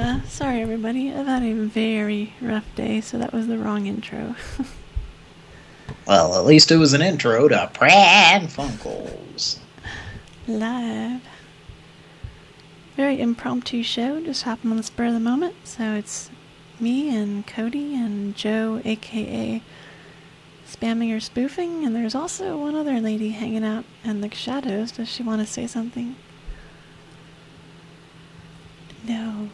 Uh, sorry, everybody. I've had a very rough day, so that was the wrong intro. Well, at least it was an intro to Pran Funkels. Live. Very impromptu show, just happened on the spur of the moment. So it's me and Cody and Joe, aka Spamming or Spoofing, and there's also one other lady hanging out in the shadows. Does she want to say something? No.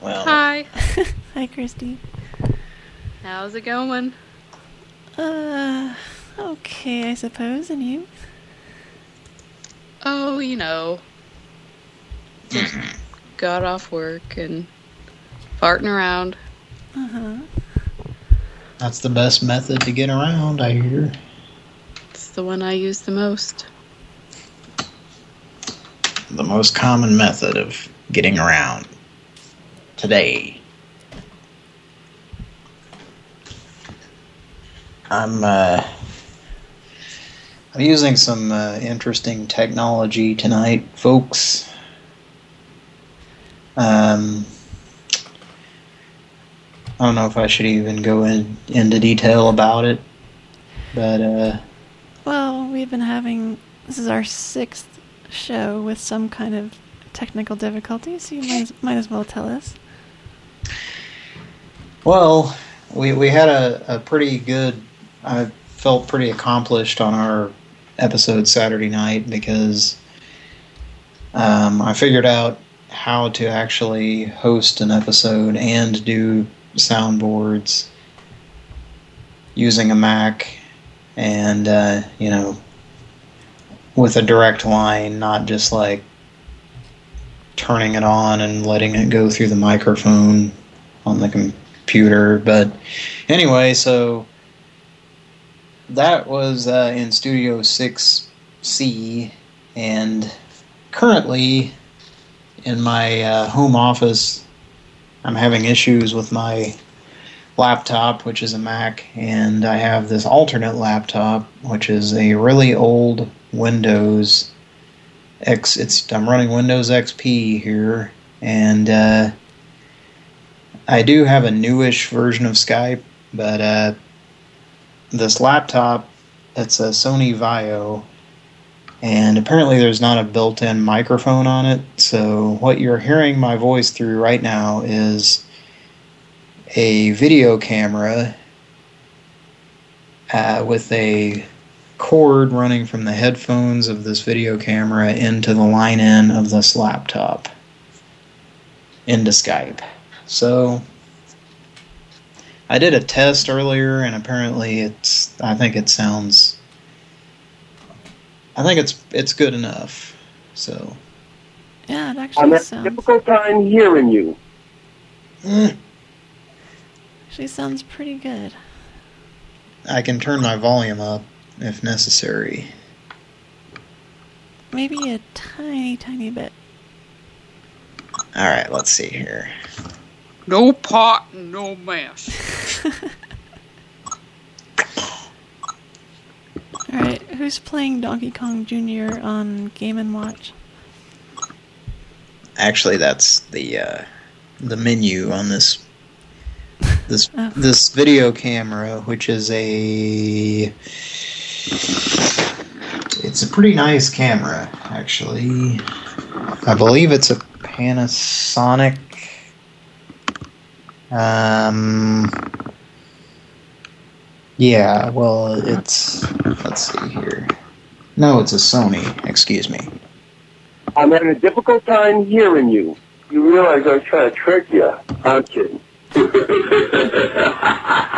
Well, Hi. Hi, Christy. How's it going? Uh, okay, I suppose, and you? Oh, you know. Just got off work and farting around. Uh huh. that's the best method to get around, I hear. It's the one I use the most. The most common method of getting around today. I'm uh, I'm using some uh, interesting technology tonight, folks. Um, I don't know if I should even go in, into detail about it, but uh, Well, we've been having. This is our sixth show with some kind of technical difficulty, so you might as, might as well tell us. Well, we we had a, a pretty good. I felt pretty accomplished on our episode Saturday night because um, I figured out how to actually host an episode and do soundboards using a Mac, and uh, you know, with a direct line, not just like turning it on and letting it go through the microphone on the computer. But anyway, so that was uh, in Studio 6C, and currently in my uh, home office, I'm having issues with my laptop, which is a Mac, and I have this alternate laptop, which is a really old Windows X. It's I'm running Windows XP here, and uh, I do have a newish version of Skype, but uh, this laptop, it's a Sony Vaio, and apparently there's not a built-in microphone on it, so what you're hearing my voice through right now is a video camera uh, with a cord running from the headphones of this video camera into the line-in of this laptop into Skype. So I did a test earlier, and apparently it's. I think it sounds. I think it's it's good enough. So Yeah, it I'm actually having a sounds. difficult time hearing you. eh, Actually sounds pretty good. I can turn my volume up if necessary. Maybe a tiny, tiny bit. All right, let's see here. No pot and no mess. All right, who's playing Donkey Kong Jr. on Game and Watch? Actually, that's the uh, the menu on this this Oh. this video camera, which is a it's a pretty nice camera, actually. I believe it's a Panasonic. Um. Yeah, well, it's let's see here. No, it's a Sony. Excuse me. I'm having a difficult time hearing you. You realize I was trying to trick you. aren't kidding.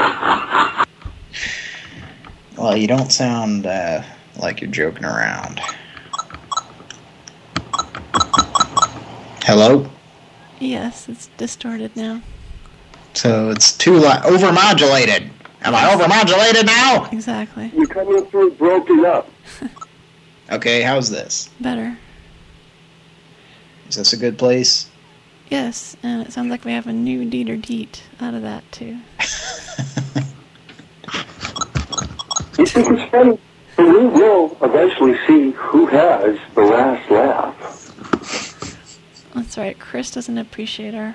Well, you don't sound uh, like you're joking around. Hello? Yes, it's distorted now. So it's too li- overmodulated. Am I overmodulated now? Exactly. You're coming through broken up. Okay, how's this? Better. Is this a good place? Yes, and it sounds like we have a new deed or deet out of that too. You think it's funny? But we will eventually see who has the last laugh. That's right. Chris doesn't appreciate our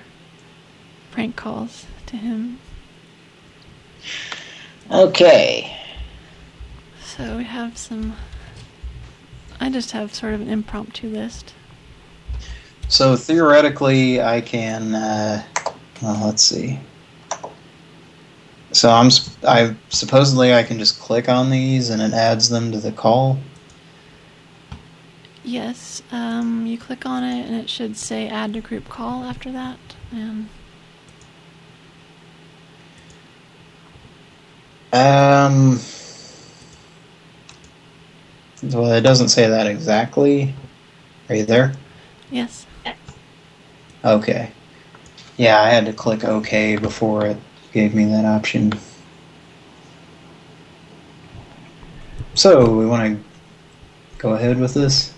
prank calls to him. Okay. So we have some. I just have sort of an impromptu list. So theoretically, I can. Uh, well, let's see. So I'm. I supposedly I can just click on these and it adds them to the call. Yes, um, you click on it and it should say add to group call after that. And Um. Well, it doesn't say that exactly. Are you there? yes, Okay. Yeah, I had to click OK before it gave me that option. So, we want to go ahead with this?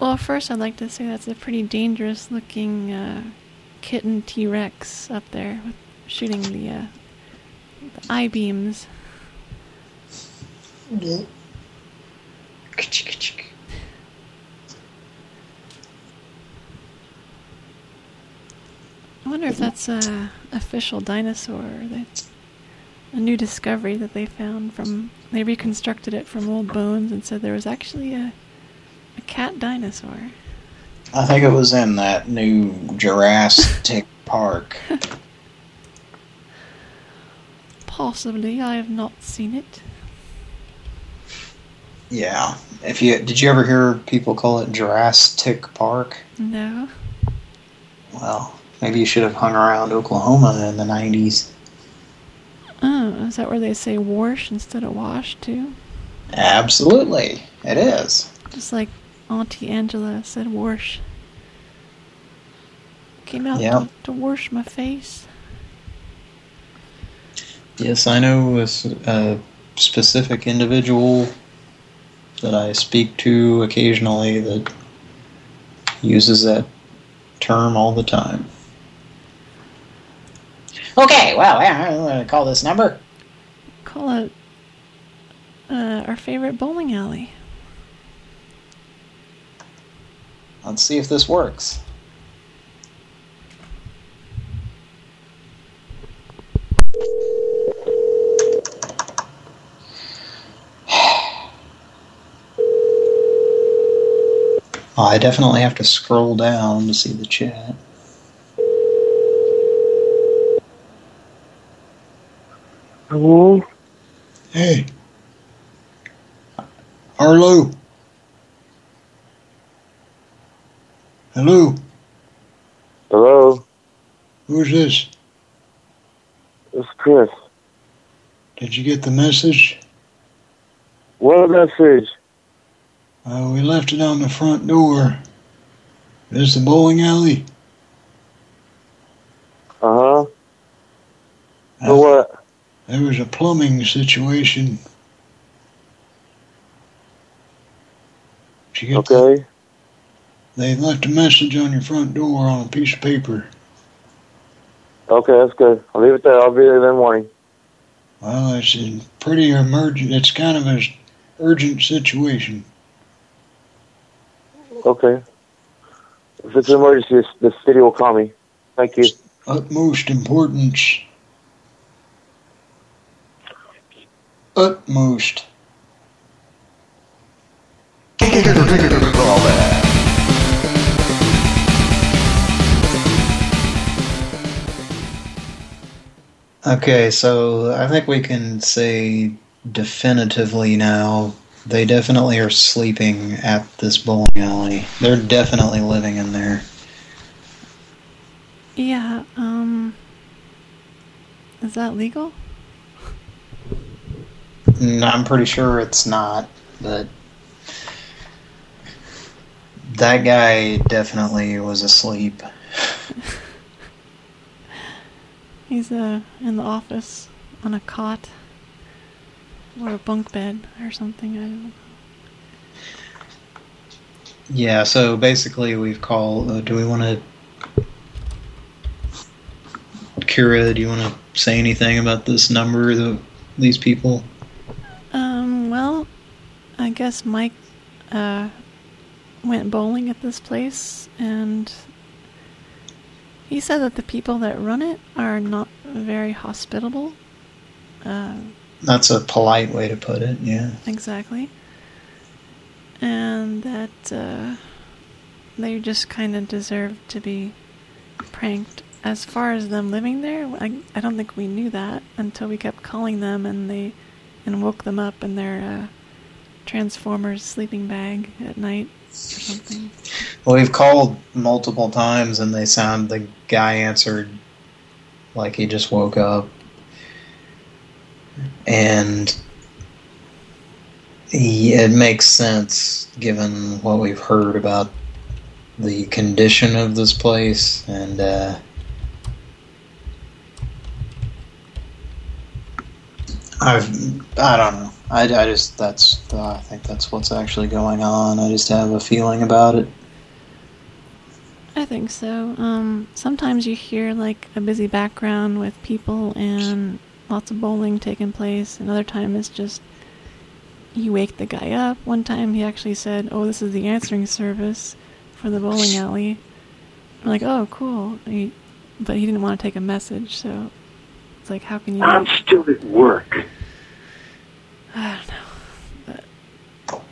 well, first I'd like to say that's a pretty dangerous looking uh, kitten T Rex up there with shooting the, uh, the eye beams. I wonder if that's a official dinosaur. That's a new discovery that they found from. They reconstructed it from old bones and said there was actually a a cat dinosaur. I think it was in that new Jurassic Park. Possibly, I have not seen it. Yeah. If you Did you ever hear people call it Jurassic Park? No. Well, maybe you should have hung around Oklahoma in the 90s. Oh, is that where they say wash instead of wash too? Absolutely. It is. Just like Auntie Angela said, wash. Came out Yeah. to, to wash my face. Yes, I know a specific individual that I speak to occasionally that uses that term all the time. Okay, well, I'm going to call this number. Call it uh, our favorite bowling alley. Let's see if this works. I definitely have to scroll down to see the chat. Hello? Hey. Arlo. Hello. Hello? Who's this? It's Chris. Did you get the message? What message? Uh, we left it on the front door. Is the bowling alley? Uh-huh. There was a plumbing situation. Get that? Okay. They left a message on your front door on a piece of paper. Okay, that's good. I'll leave it there. I'll be there in the morning. Well, it's a pretty emergent. It's kind of an urgent situation. Okay. If it's an emergency, the city will call me. Thank you. Utmost importance. Utmost. Okay, so I think we can say definitively now they definitely are sleeping at this bowling alley. They're definitely living in there. Yeah, um. Is that legal? Mm, I'm pretty sure it's not, but that guy definitely was asleep. He's uh, in the office on a cot. or a bunk bed or something. I don't know. Yeah, so basically we've called, uh, do we want to... Kira, do you want to say anything about this number, the, these people? Well, I guess Mike uh, went bowling at this place, and he said that the people that run it are not very hospitable. Uh, That's a polite way to put it, yeah. exactly. And that uh, they just kind of deserve to be pranked. As far as them living there, I, I don't think we knew that until we kept calling them and they and woke them up in their uh, Transformers sleeping bag at night or something. Well, we've called multiple times and they sound, the guy answered like he just woke up. And he, it makes sense given what we've heard about the condition of this place and uh, I've I don't know I, I just that's I think that's what's actually going on I just have a feeling about it I think so. Um, sometimes you hear like a busy background with people and lots of bowling taking place. Another time it's just you wake the guy up. One time he actually said, "Oh, this is the answering service for the bowling alley." I'm like, "Oh, cool." He, but he didn't want to take a message, so it's like, how can you? I'm still at work. I don't know. But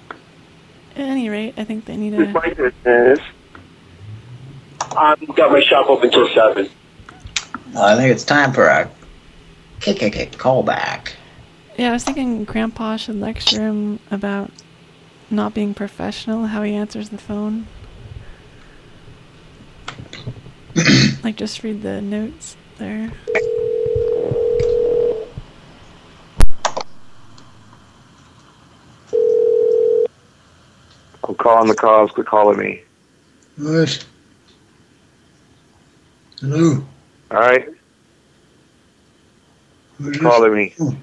at any rate, I think they need With to. my business. I've got my shop open till 7. I think it's time for a kick kick kick callback Yeah, I was thinking Grandpa should lecture him about not being professional, how he answers the phone. like, just read the notes there. I'm calling the calls. Quit calling me. What? Hello? All right? Who's Calling me. Oh.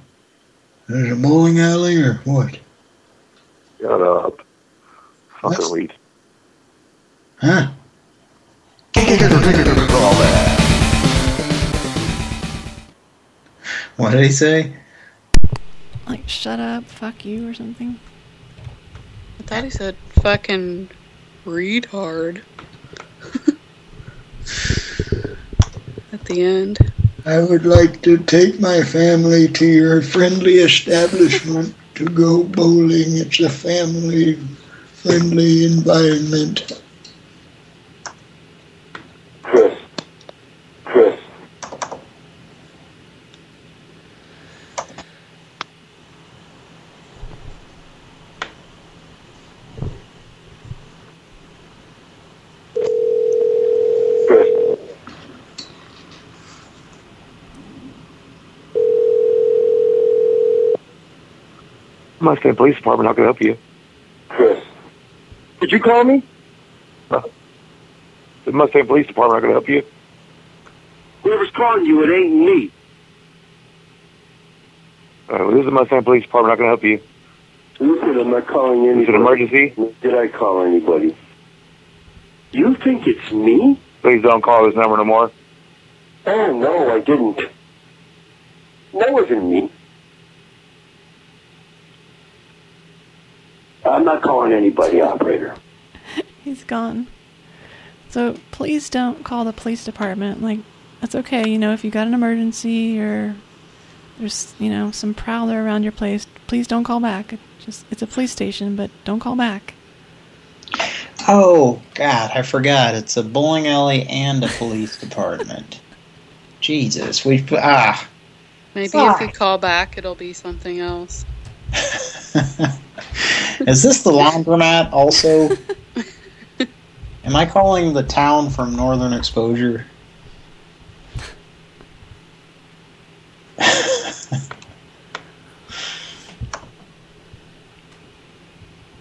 Is it a bowling alley or what? Shut up. Fucking That's- weed. Huh? What did he say? Like, shut up, fuck you, or something. I thought he said fucking retard. At the end. I would like to take my family to your friendly establishment to go bowling. It's a family friendly environment. Chris. Chris. Chris. Mustang Police Department. How can I help you? Chris. Did you call me? The Mustang Police Department. How can I help you? Whoever's calling you, it ain't me. Uh, this is the Mustang Police Department. How can I help you? Listen, I'm not calling Is it anybody. an emergency? Did I call anybody? You think it's me? Please don't call this number no more. Oh, no, I didn't. That wasn't me. I'm not calling anybody, operator. He's gone. So please don't call the police department. Like, that's okay, you know, if you got an emergency or there's, you know, some prowler around your place, please don't call back. It just it's a police station, but don't call back. Oh, God, I forgot. It's a bowling alley and a police department. Jesus, we put ah. Maybe Fuck. if you call back, it'll be something else. Is this the laundromat also? Am I calling the town from Northern Exposure?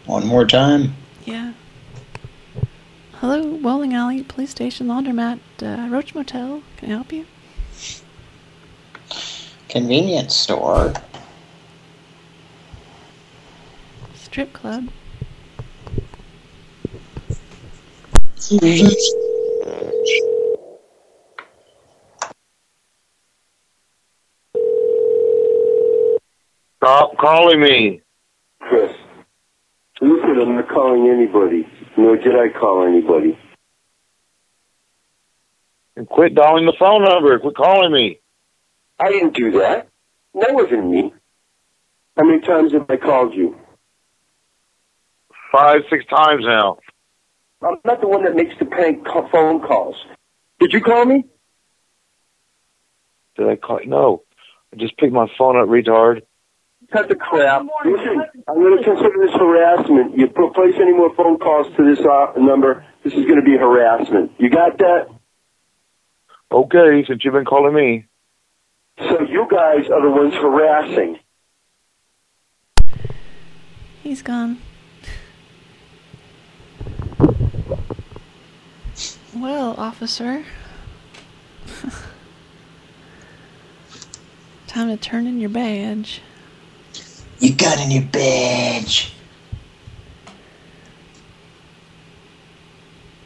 One more time. Yeah. Hello, bowling alley, police station, laundromat, uh, Roach Motel. Can I help you? Convenience store. Strip club. Stop calling me. Chris, listen, I'm not calling anybody. Nor did I call anybody. And quit dialing the phone number. Quit calling me. I didn't do that. That wasn't me. How many times have I called you? Five, six times now. I'm not the one that makes the prank ca- phone calls. Did you call me? Did I call? No. I just picked my phone up, retard. Cut the crap. Listen, I'm going to consider this harassment. You place any more phone calls to this uh, number, this is going to be harassment. You got that? Okay, since you've been calling me. So you guys are the ones harassing. He's gone. Well, officer. Time to turn in your badge. You got in your badge.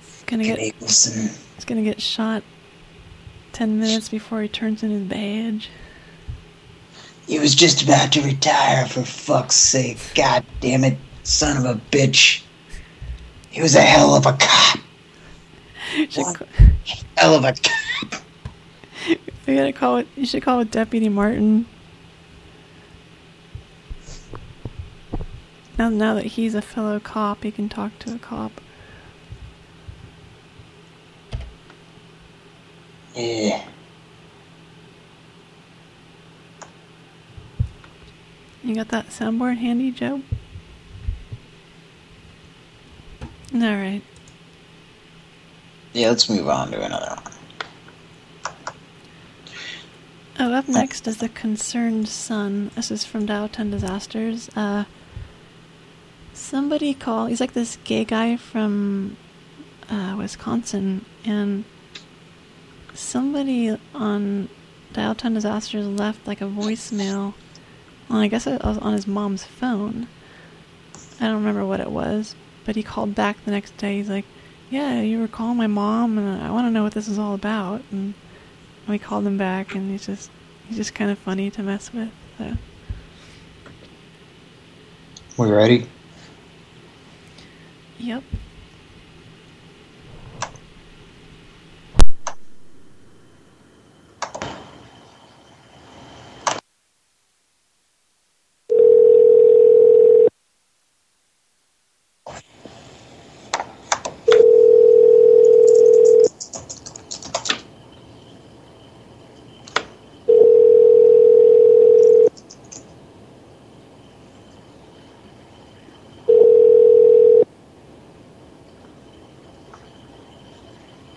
He's gonna get he's gonna get shot ten minutes before he turns in his badge. He was just about to retire, for fuck's sake. God damn it, son of a bitch. He was a hell of a cop. Should What? Hell of a cop. You gotta call it. You should call it Deputy Martin. Now, now that he's a fellow cop, he can talk to a cop. Yeah. You got that soundboard handy, Joe? All right. Yeah, let's move on to another one. Oh, up next is the concerned son. This is from Dial Tone Disasters. Uh, somebody called. He's like this gay guy from uh, Wisconsin, and somebody on Dial Tone Disasters left like a voicemail. I guess it was on his mom's phone. I don't remember what it was, but he called back the next day. He's like, "Yeah, you were calling my mom, and I want to know what this is all about." And we called him back, and he's just he's just kind of funny to mess with. So. We ready? Yep.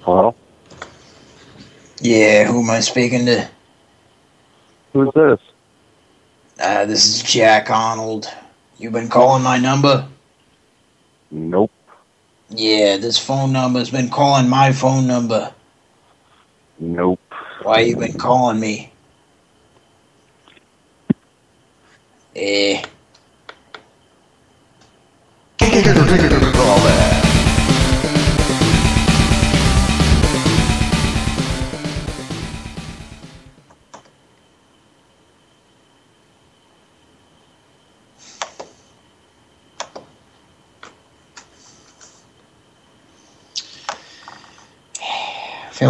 Hello? Yeah, who am I speaking to? Who's this? Uh, this is Jack Arnold. You been calling my number? Nope. Yeah, this phone number's been calling my phone number. Nope. Why you been calling me?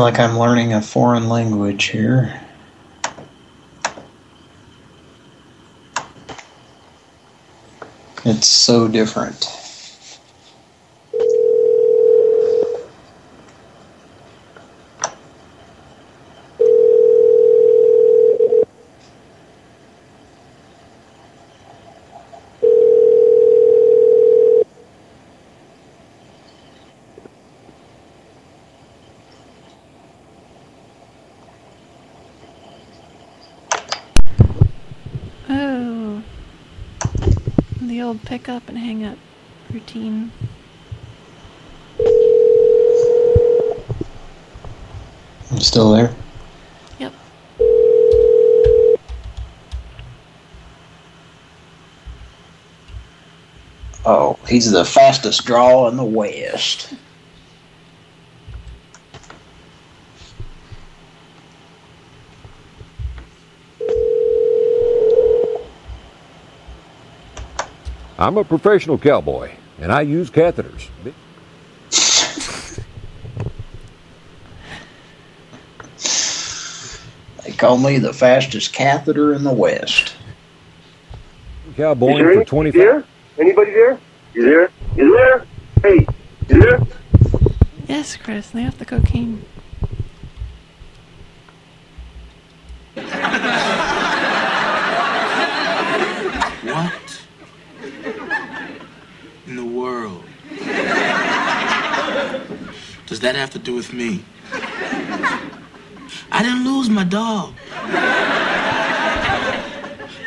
Like I'm learning a foreign language here. It's so different. Oh. The old pick up and hang up routine. I'm still there. Yep. Oh, he's the fastest draw in the West. I'm a professional cowboy, and I use catheters. They call me the fastest catheter in the West. Cowboy for 25. there? Anybody there? You there? You there? Hey, you there? Yes, Chris, lay off the cocaine. What in the world does that have to do with me? I didn't lose my dog.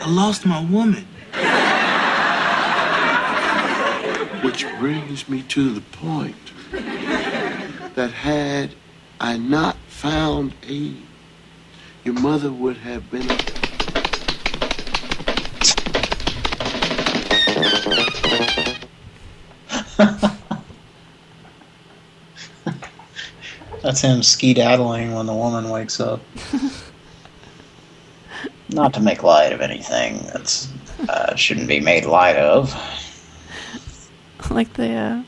I lost my woman. Which brings me to the point that had I not found Abe, your mother would have been. That's him skedaddling when the woman wakes up. Not to make light of anything that's uh, shouldn't be made light of. like the uh,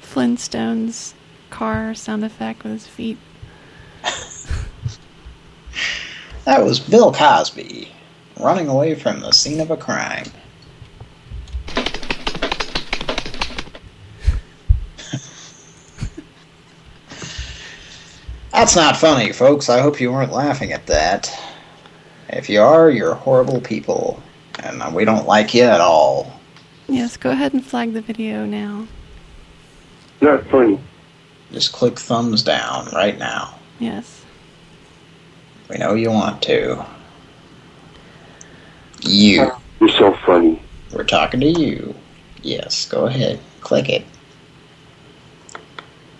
Flintstones car sound effect with his feet. That was Bill Cosby running away from the scene of a crime. That's not funny, folks. I hope you weren't laughing at that. If you are, you're horrible people. And we don't like you at all. Yes, go ahead and flag the video now. Not funny. Just click thumbs down right now. Yes. We know you want to. You. You're so funny. We're talking to you. Yes, go ahead. Click it.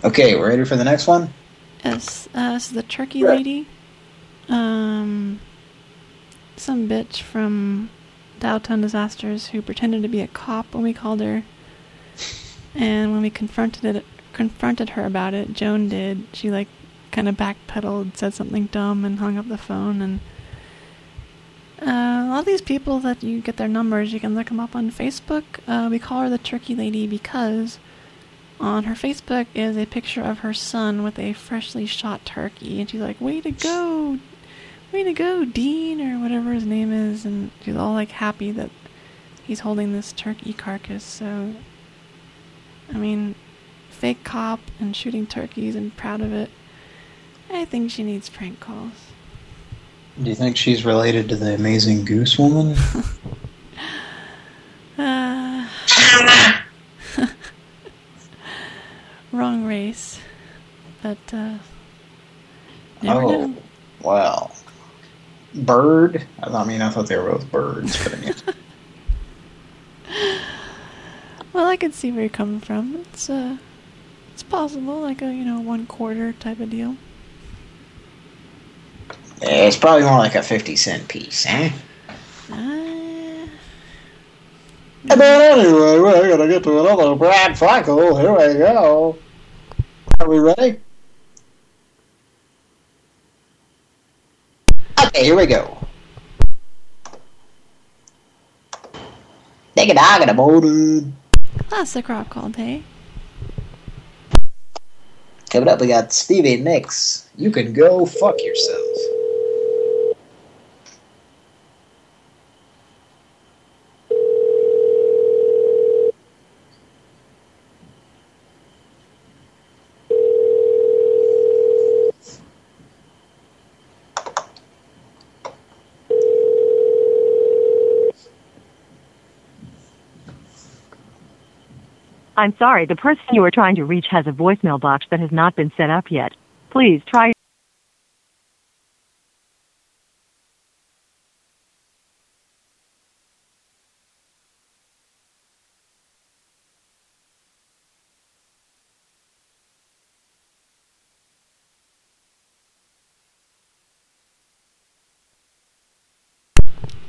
Okay, we're ready for the next one? Yes, uh, this is the turkey lady. Um, some bitch from Downtown Disasters who pretended to be a cop when we called her. And when we confronted it, confronted her about it, Joan did. She like kind of backpedaled, said something dumb, and hung up the phone. And uh, a lot of these people that you get their numbers, you can look them up on Facebook. Uh, we call her the Turkey Lady because on her Facebook is a picture of her son with a freshly shot turkey, and she's like, "Way to go, way to go, Dean," or whatever his name is, and she's all like happy that he's holding this turkey carcass. So, I mean, fake cop and shooting turkeys and proud of it. I think she needs prank calls. Do you think she's related to the amazing goose woman? Uh, wrong race, but uh, never oh, know. well. Bird? I thought- I mean, I thought they were both birds, but I mean, Well, I can see where you're coming from. It's uh, it's possible, like a you know one quarter type of deal. it's probably more like a 50 cent piece, eh? Uh, But anyway, we're gonna get to another Brad Frankel. Here we go. Are we ready? Okay, here we go. Take a dog in the morning. classic rock all day. Coming up, we got Stevie Nicks. You can go fuck yourself. I'm sorry, the person you are trying to reach has a voicemail box that has not been set up yet. Please try.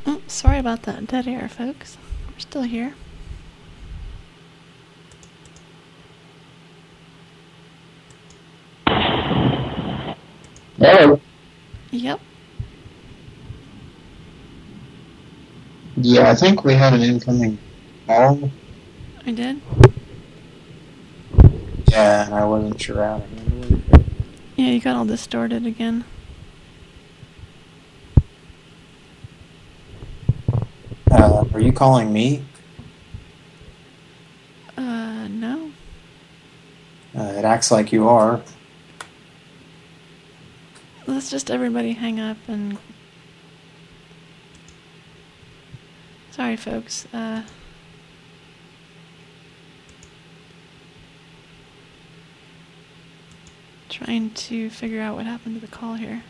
Oh, sorry about that dead air, folks. We're still here. Hello. Yep. Yeah, I think we had an incoming call. I did. Yeah, and I wasn't sure how to handle it. Yeah, you got all distorted again. Uh, are you calling me? Uh, no. Uh, it acts like you are. Let's just everybody hang up and. Sorry, folks. Uh. Trying to figure out what happened to the call here.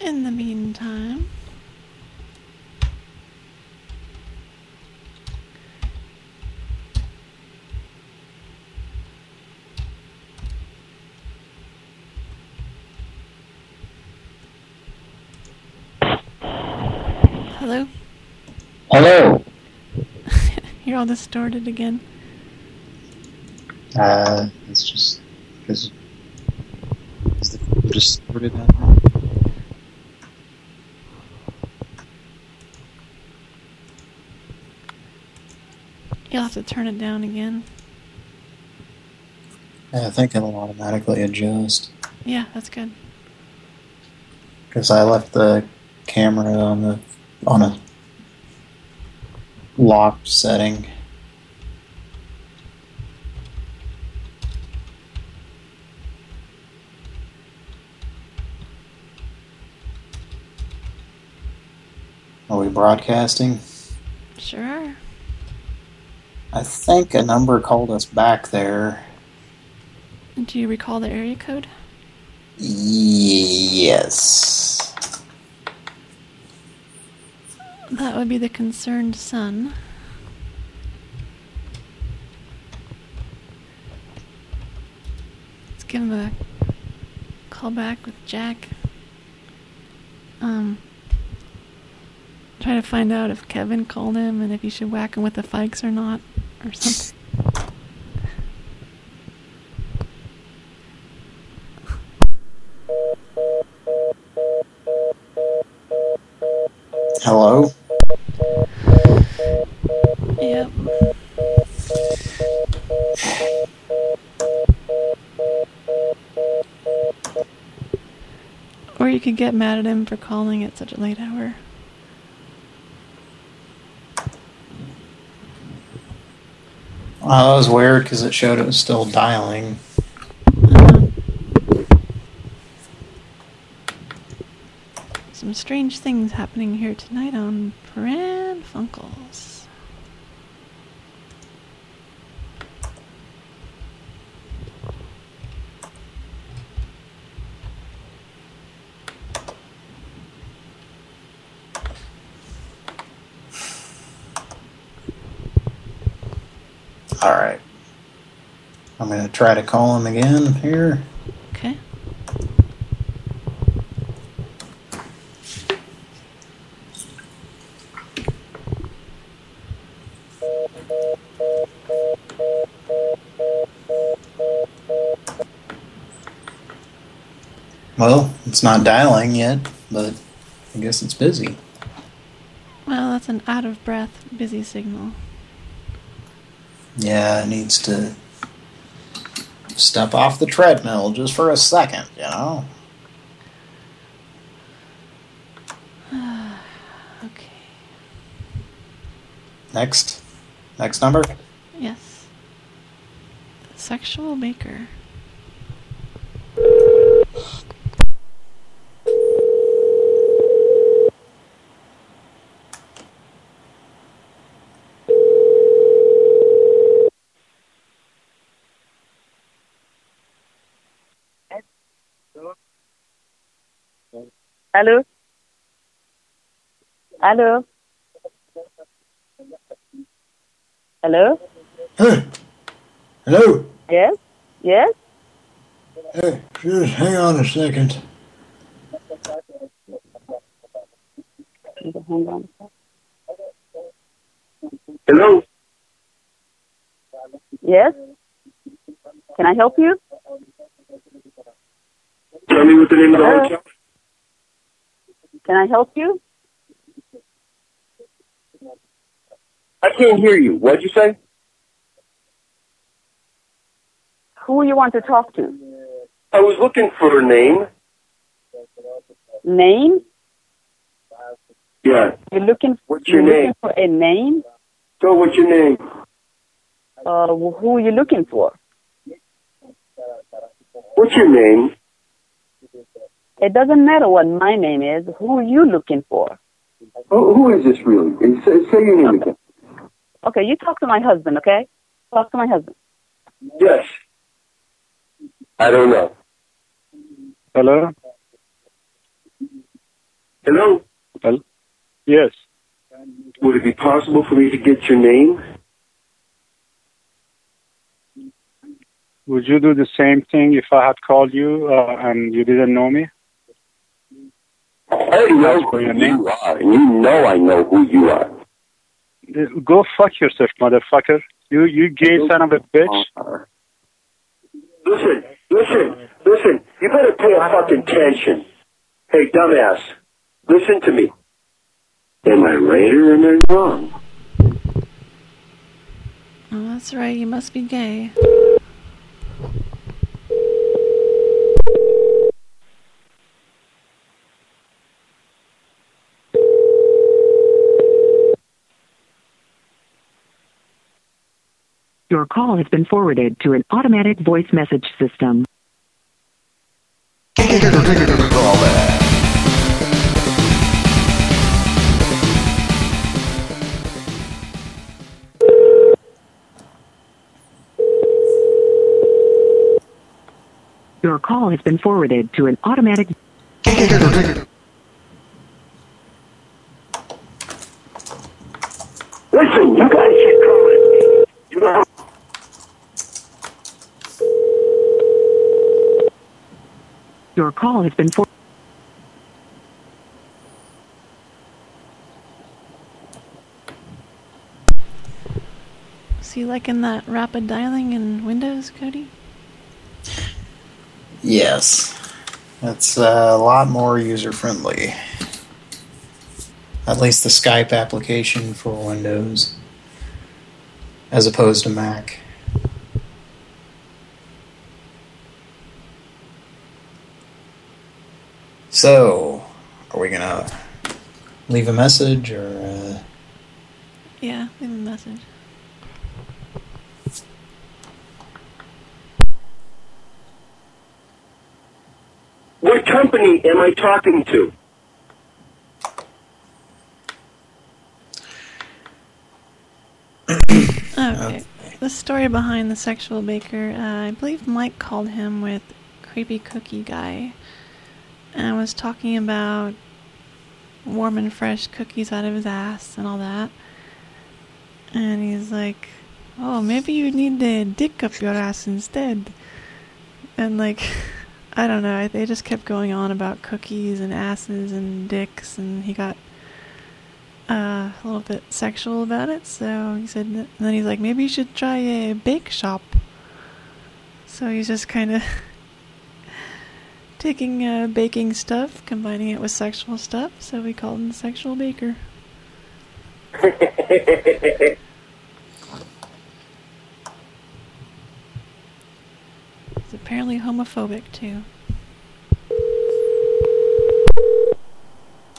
In the meantime. Hello? Hello. You're all distorted again. Uh, it's just because is the distorted now? You'll have to turn it down again. Yeah, I think it'll automatically adjust Yeah, that's good. because I left the camera on the on a locked setting. Are we broadcasting? Sure. I think a number called us back there. Do you recall the area code? Yes. That would be the concerned son. Let's give him a call back with Jack. Um, try to find out if Kevin called him and if he should whack him with the fikes or not, or something. Hello? Yep. Or you could get mad at him for calling at such a late hour. Well, that was weird because it showed it was still dialing. Some strange things happening here tonight on Pran Funkels. Alright. Going to try to call him again here. Okay. Well, it's not dialing yet, but I guess it's busy. Well, that's an out of breath busy signal. Yeah, it needs to step off the treadmill just for a second, you know? okay. Next. Next number. Yes. Sexual baker. Allô Hello? Hello? Yes? Yes? Hey, just hang on a second. Hang on. Hello? Yes? Can I help you? Tell me what the name of the hotel Can I help you? I can't hear you. What'd you say? Who you want to talk to? I was looking for a name. Name? Yeah. You're looking, What's your name? looking for a name? So what's your name? Uh, who are you looking for? What's your name? It doesn't matter what my name is. Who are you looking for? Who, who is this really? Say, say your name again. Okay, you talk to my husband, okay? Talk to my husband. Yes. I don't know. Hello? Hello? Hello? Yes. Would it be possible for me to get your name? Would you do the same thing if I had called you uh, and you didn't know me? I already know who you are, and you know I know who you are. Go fuck yourself, motherfucker. You you gay son of a bitch. Listen, listen, listen. You better pay a fucking attention. Hey, dumbass, listen to me. Am I right or am I wrong? Oh, that's right. You must be gay. Your call has been forwarded to an automatic voice message system. Your call has been forwarded to an automatic Listen, you guys keep calling me. You know Your call has been for So you liking that rapid dialing in Windows, Cody? Yes. It's uh, a lot more user-friendly. At least the Skype application for Windows. As opposed to Mac. So, are we gonna leave a message or... Uh, Yeah, leave a message. What company am I talking to? Okay. The story behind the sexual baker, uh, I believe Mike called him with creepy cookie guy. And I was talking about warm and fresh cookies out of his ass and all that. And he's like, oh, maybe you need a dick up your ass instead. And like, I don't know, they just kept going on about cookies and asses and dicks, and he got uh, a little bit sexual about it. So he said, and then he's like, maybe you should try a bake shop. So he's just kind of taking uh, baking stuff, combining it with sexual stuff. So we called him the sexual baker. He's apparently homophobic too.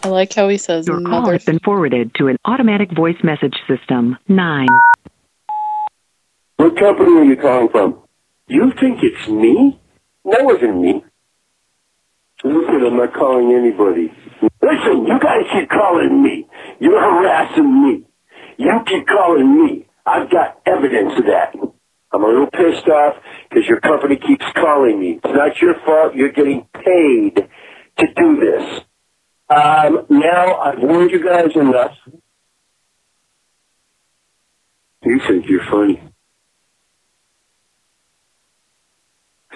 I like how he says your call has been forwarded to an automatic voice message system. 9. What company are you calling from? You think it's me? That wasn't me. Listen, I'm not calling anybody. Listen, you guys keep calling me. You're harassing me. You keep calling me. I've got evidence of that. I'm a little pissed off because your company keeps calling me. It's not your fault. You're getting paid to do this. Um, now I've warned you guys enough. You think you're funny.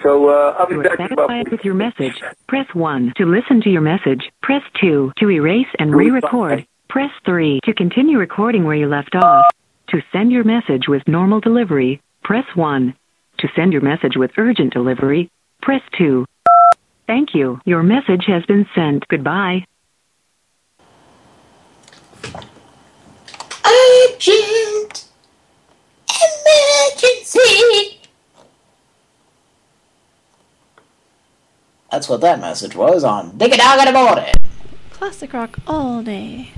So uh, I'll be You are back in about satisfied with your message. Press 1 to listen to your message. Press 2 to erase and re-record. Press 3 to continue recording where you left off. To send your message with normal delivery, press 1. To send your message with urgent delivery, press 2. Thank you. Your message has been sent. Goodbye. Urgent emergency. That's what that message was on Dig a Dog in the Morning. Classic rock all day.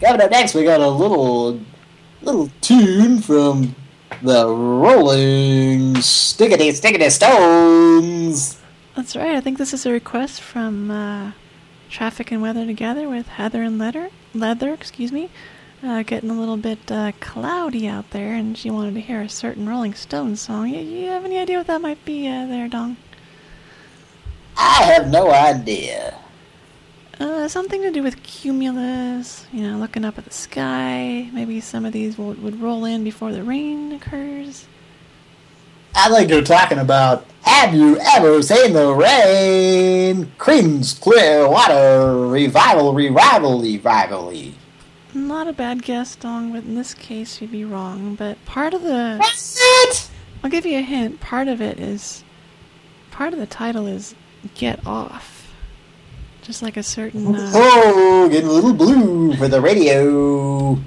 Coming up next, we got a little little tune from the Rolling Stickety Stickety Stones. That's right. I think this is a request from uh, Traffic and Weather Together with Heather and Leather. Leather, excuse me. Uh, getting a little bit uh, cloudy out there, and she wanted to hear a certain Rolling Stones song. You, you have any idea what that might be uh, there, Dong? I have no idea. Uh, something to do with cumulus, you know, looking up at the sky. Maybe some of these would, would roll in before the rain occurs. I think you're talking about Have you ever seen the rain? Creedence Clearwater Revival, Revival, Revival. Not a bad guess, Dong, but in this case you'd be wrong. But part of the... What's it? I'll give you a hint. Part of it is... Part of the title is Get Off. Just like a certain... Uh, Oh, getting a little blue for the radio.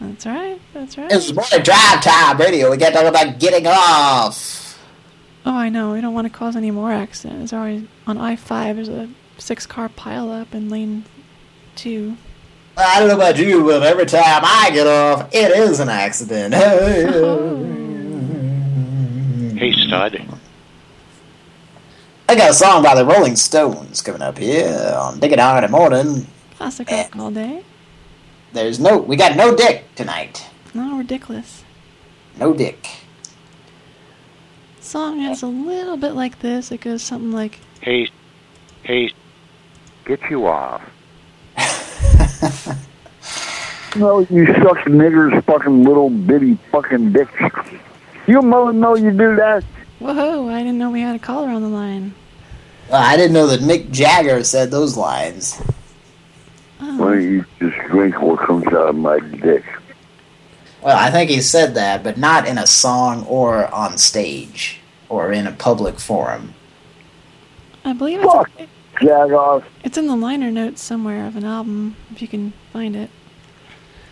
That's right, that's right. It's more a drive time radio. We can't talk about getting off. Oh, I know. We don't want to cause any more accidents. There's always... On I-5, there's a six-car pileup in lane 2. I don't know about you, but every time I get off, it is an accident. Hey, stud. I got a song by the Rolling Stones coming up here on Dig It Out in the Morning. Classic rock all day. There's no, we got no dick tonight. No, ridiculous. No dick. Song is a little bit like this. It goes something like, Hey, hey, get you off. No, you suck niggers, fucking little bitty fucking dicks. You mother know you do that? Whoa, I didn't know we had a caller on the line. Well, I didn't know that Mick Jagger said those lines. Oh. Why don't you just drink what comes out of my dick? Well, I think he said that, but not in a song or on stage or in a public forum. I believe it's, Jag off. it's in the liner notes somewhere of an album, if you can find it.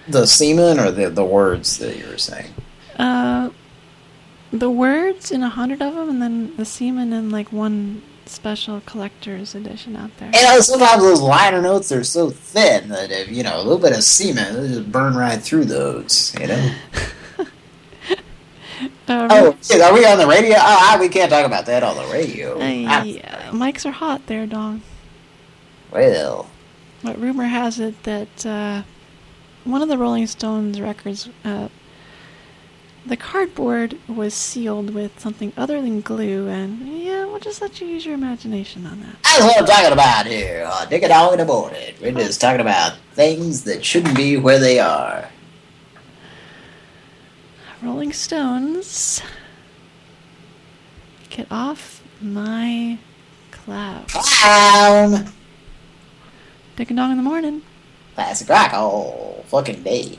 The semen or the the words that you were saying? Uh, the words in a hundred of them, and then the semen in like one special collector's edition out there. You know, sometimes those liner notes are so thin that if, you know, a little bit of semen, it'll just burn right through those, you know? Uh, oh, shit, are we on the radio? Oh, ah, we can't talk about that on the radio. uh, yeah, mics are hot there, Dong. Well, But rumor has it that uh, one of the Rolling Stones records, uh, the cardboard was sealed with something other than glue, and yeah, we'll just let you use your imagination on that. that's what I'm talking about here on Dick and Dog in the Morning. We're just talking about things that shouldn't be where they are. Rolling Stones, get off my cloud. Clown! Dick and Dong in the morning. Classic rock all fucking day.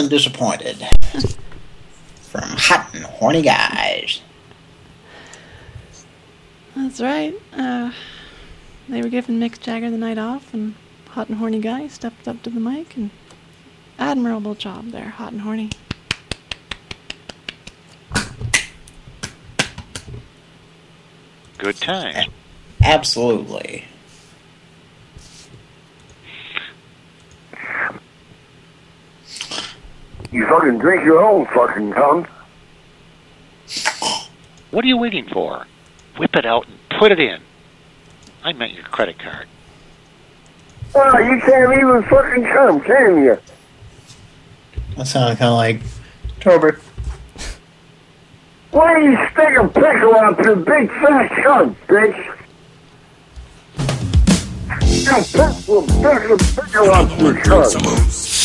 Wasn't disappointed. From hot and horny guys. That's right. Uh, they were giving Mick Jagger the night off, and Hot and Horny Guy stepped up to the mic, and admirable job there, Hot and Horny. Good times. Absolutely. Fucking drink your own fucking cunt. What are you waiting for? Whip it out and put it in. I meant your credit card. Oh, you can't even fucking come, can you? That sounded kind of like Torbert. Why do you stick a pickle up your big fat cunt, bitch? You pickle, pickle, pickle up your cunt.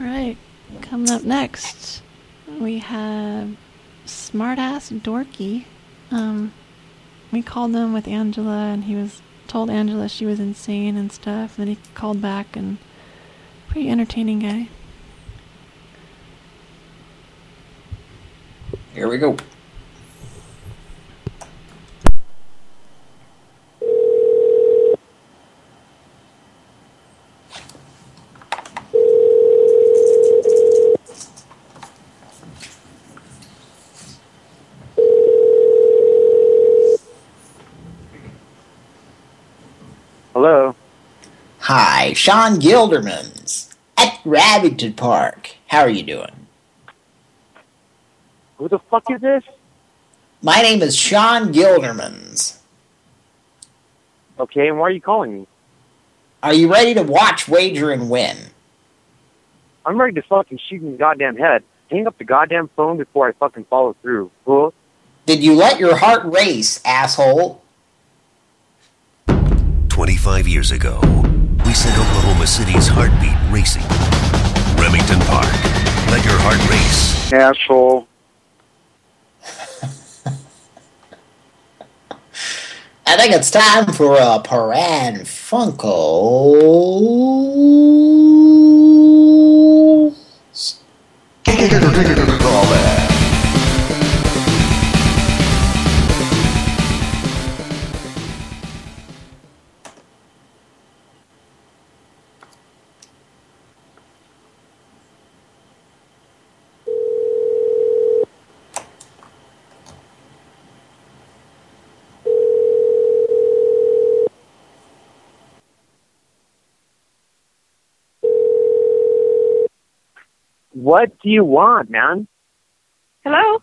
Right. Coming up next, we have Smartass Dorky. Um, we called him with Angela, and he was told Angela she was insane and stuff. And then he called back, and pretty entertaining guy. Here we go. Hello. Hi, Sean Gildermans at Remington Park. How are you doing? Who the fuck is this? My name is Sean Gildermans. Okay, and why are you calling me? Are you ready to watch, wager, and win? I'm ready to fucking shoot in the goddamn head. Hang up the goddamn phone before I fucking follow through. Fool. Did you let your heart race, asshole? 25 years ago, we sent Oklahoma City's heartbeat racing. Remington Park. Let your heart race. Asshole. I think it's time for a Pran Funkel. What do you want, man? Hello?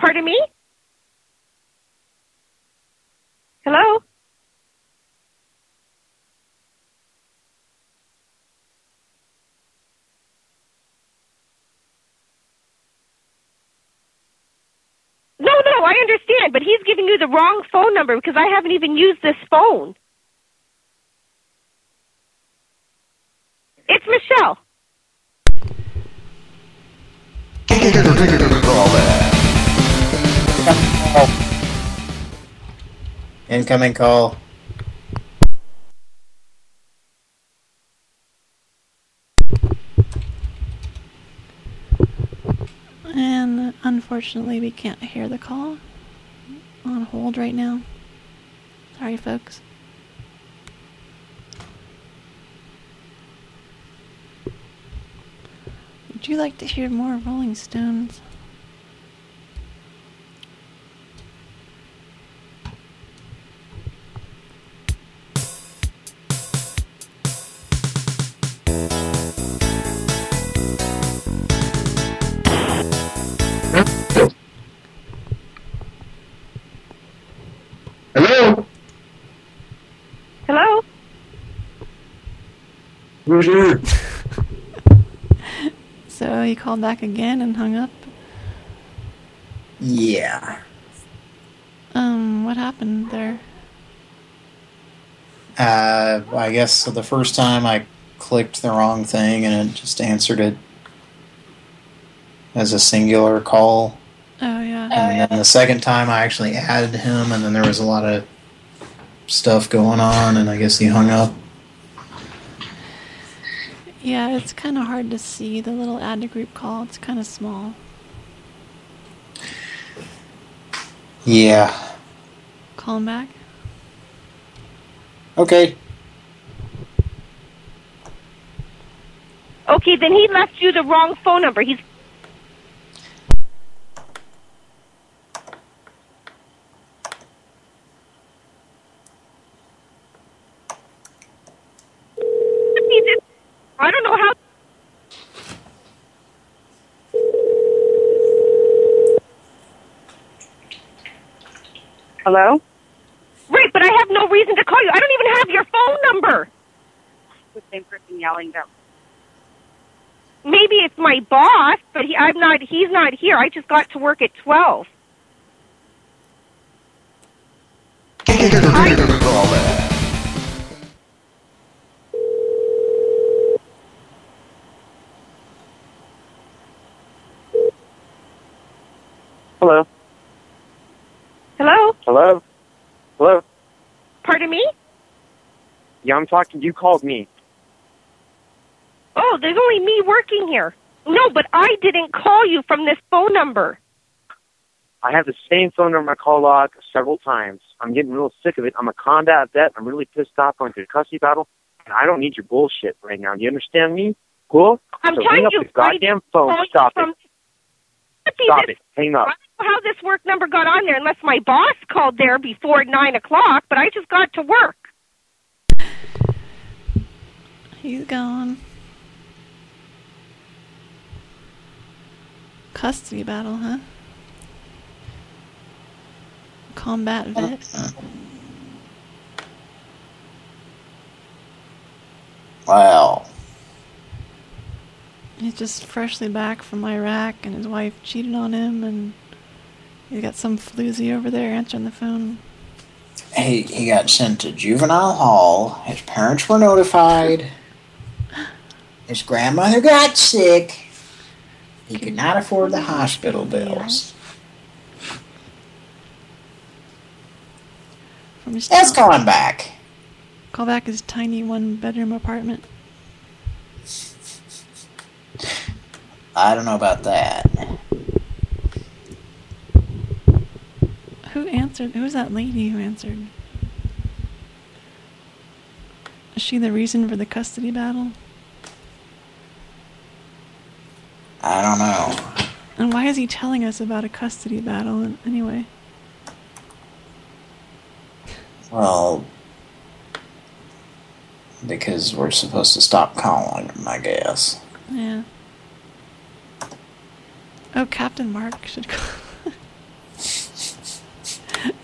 Pardon me? Hello? No, no, I understand, but he's giving you the wrong phone number because I haven't even used this phone. Michelle. Incoming call. And unfortunately, we can't hear the call on hold right now. Sorry, folks. Would you like to hear more Rolling Stones? Hello? Hello? Who's there? So he called back again and hung up. Yeah. Um, what happened there? Uh, I guess so the first time I clicked the wrong thing and it just answered it as a singular call. Oh yeah. And then the second time I actually added him and then there was a lot of stuff going on and I guess he hung up. Yeah, it's kind of hard to see the little add to group call. It's kind of small. Yeah. Call him back. Okay. Okay, then he left you the wrong phone number. He's I don't know how. Hello? Right, but I have no reason to call you. I don't even have your phone number. The same person yelling down. Maybe it's my boss, but he, I'm not. He's not here. I just got to work at twelve. Hello. Yeah, I'm talking. You called me. Oh, there's only me working here. No, but I didn't call you from this phone number. I have the same phone number I call log several times. I'm getting real sick of it. I'm a combat vet. I'm really pissed off going through a custody battle, and I don't need your bullshit right now. Do you understand me? Cool. I'm so telling hang up you, the goddamn phone. Stop it. Stop this- it. Hang up. I don't know how this work number got on there unless my boss called there before nine o'clock, but I just got to work. He's gone. Custody battle, huh? Combat vet. Wow. He's just freshly back from Iraq, and his wife cheated on him, and he's got some floozy over there answering the phone. He, he got sent to juvenile hall. His parents were notified. His grandmother got sick. He could not afford the hospital bills. Let's call him back. Call back his tiny one-bedroom apartment. I don't know about that. Who answered? Who was that lady who answered? Is she the reason for the custody battle? I don't know. And why is he telling us about a custody battle anyway? Well, because we're supposed to stop calling him, I guess. Yeah. Oh, Captain Mark should call.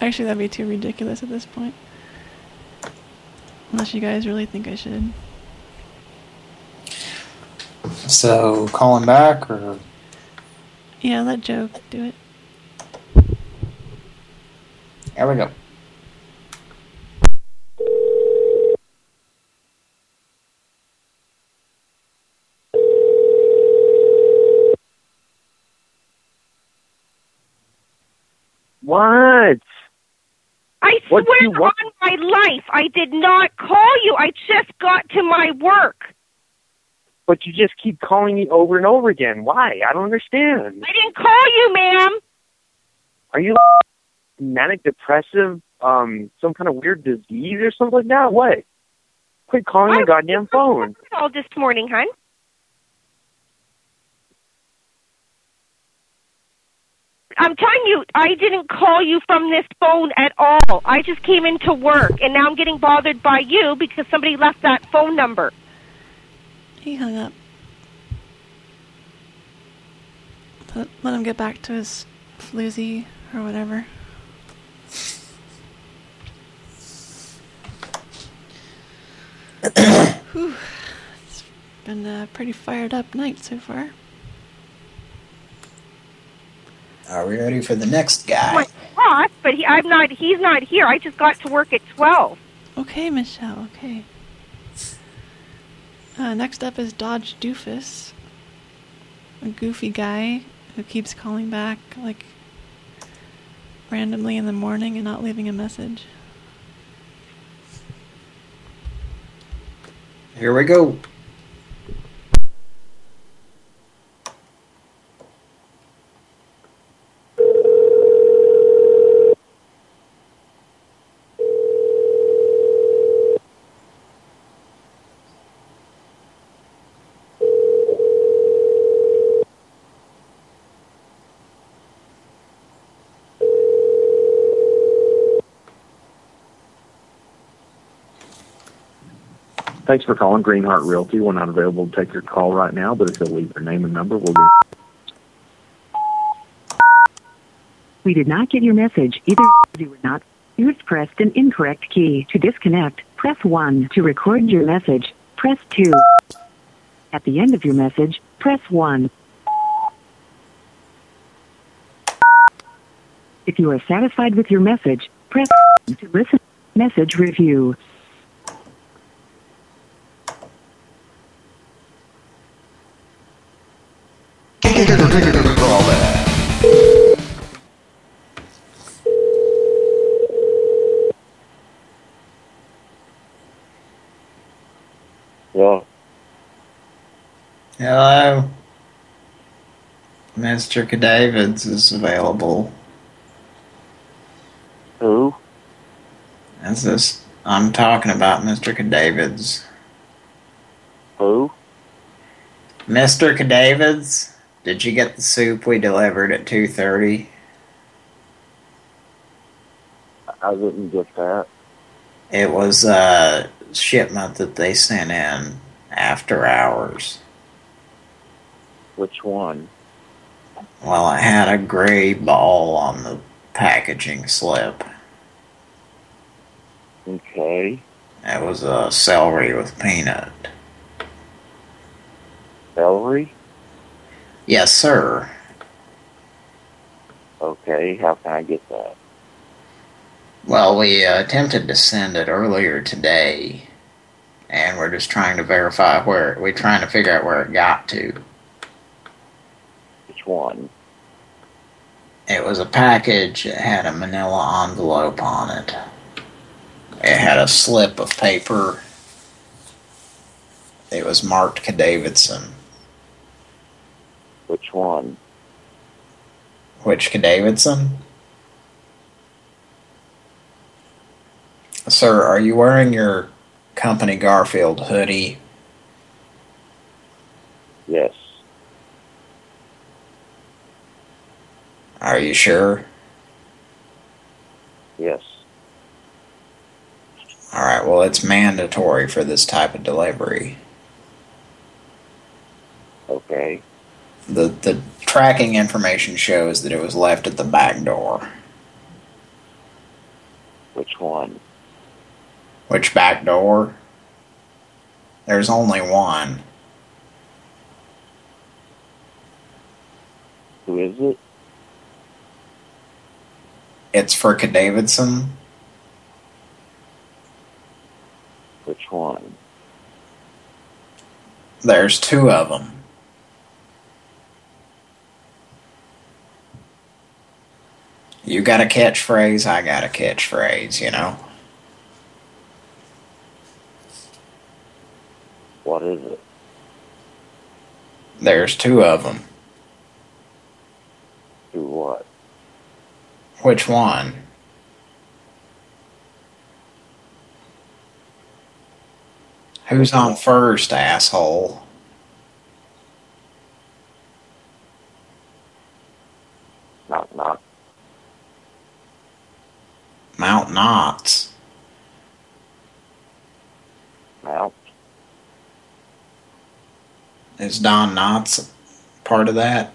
Actually, that'd be too ridiculous at this point. Unless you guys really think I should. So, call him back, or... Yeah, let Joe do it. There we go. What? I What do swear you want? on my life, I did not call you. I just got to my work. But you just keep calling me over and over again. Why? I don't understand. I didn't call you, ma'am. Are you manic depressive, um, some kind of weird disease or something like that? What? Quit calling the goddamn phone. All this morning, hon. I'm telling you, I didn't call you from this phone at all. I just came into work, and now I'm getting bothered by you because somebody left that phone number. He hung up. Let, let him get back to his floozy or whatever. Whew. It's been a pretty fired up night so far. Are we ready for the next guy? Oh my boss, but he, I'm not. He's not here. I just got to work at twelve. Okay, Michelle, okay. Uh, next up is Dodge Doofus. A goofy guy who keeps calling back, like, randomly in the morning and not leaving a message. Here we go. Thanks for calling Greenheart Realty. We're not available to take your call right now, but if you'll leave your name and number, we'll get. We did not get your message. Either you were not. You pressed an incorrect key. To disconnect, press 1. To record your message, press 2. At the end of your message, press 1. If you are satisfied with your message, press to listen. Message review. Yeah. Hello. Mr. Davids is available. Who? Is this? I'm talking about Mr. Davids. Who? Mr. Davids, did you get the soup we delivered at 2.30? I didn't get that. It was a shipment that they sent in after hours. Which one? Well, it had a gray ball on the packaging slip. Okay. It was a celery with peanut. Celery? Yes, sir. Okay, how can I get that? Well, we uh, attempted to send it earlier today, and we're just trying to verify where, we're trying to figure out where it got to. Which one? It was a package that had a manila envelope on it. It had a slip of paper. It was marked K. Davidson. Which one? Which. Davidson? Sir, are you wearing your company Garfield hoodie? Yes. Are you sure? Yes. All right, well, it's mandatory for this type of delivery. Okay. The the tracking information shows that it was left at the back door. Which one? Which back door? There's only one. Who is it? It's for K. Davidson. Which one? There's two of them. You got a catchphrase, I got a catchphrase, you know? What is it? There's two of them. Do what? Which one? Who's on first, asshole? Knock knock. Mount Knotts. Mount. Is Don Knotts part of that?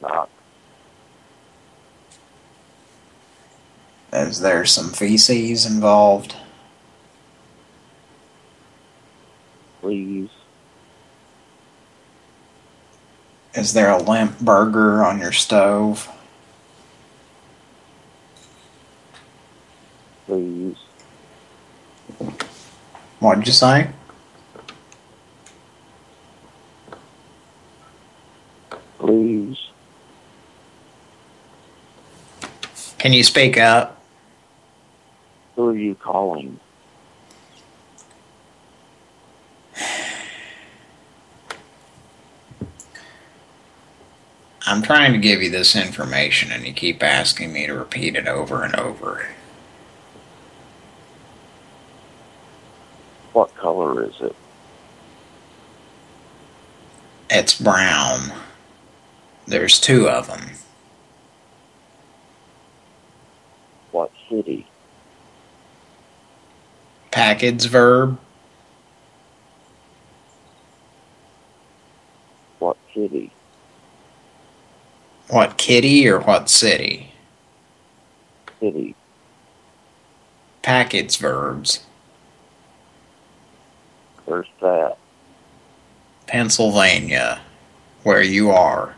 Knock. Is there some feces involved? Please. Is there a limp burger on your stove? Please. What did you say? Please. Can you speak up? Who are you calling? I'm trying to give you this information and you keep asking me to repeat it over and over. What color is it? It's brown. There's two of them. What city? Package verb. What city? What kitty or what city? City. Package verbs. Where's that? Pennsylvania. Where you are.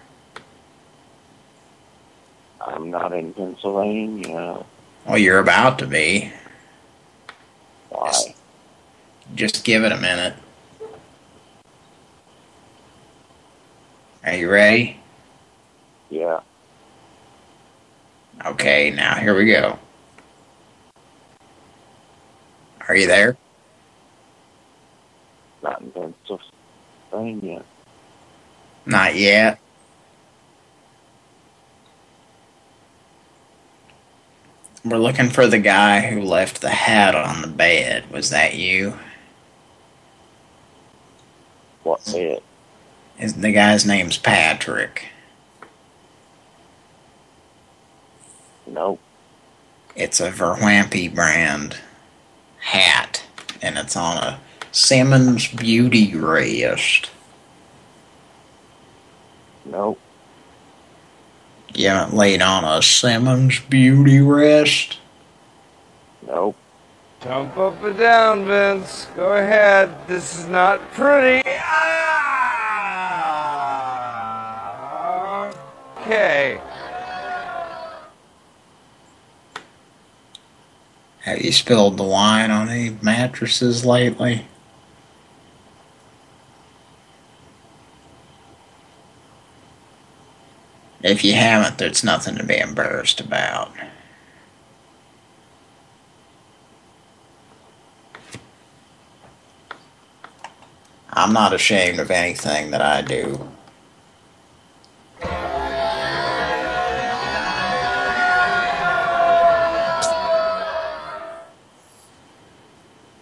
I'm not in Pennsylvania. Well, you're about to be. Why? Just, just give it a minute. Are you ready? Yeah. Okay, now here we go. Are you there? Not in Pennsylvania. Not yet. We're looking for the guy who left the hat on the bed. Was that you? What bed? The guy's name's Patrick? Nope. It's a Verwampy brand hat, and it's on a Simmons Beauty Rest. Nope. You haven't laid on a Simmons Beauty Rest? Nope. Jump up and down, Vince. Go ahead. This is not pretty. Ah! Okay. Have you spilled the wine on any mattresses lately? If you haven't, there's nothing to be embarrassed about. I'm not ashamed of anything that I do.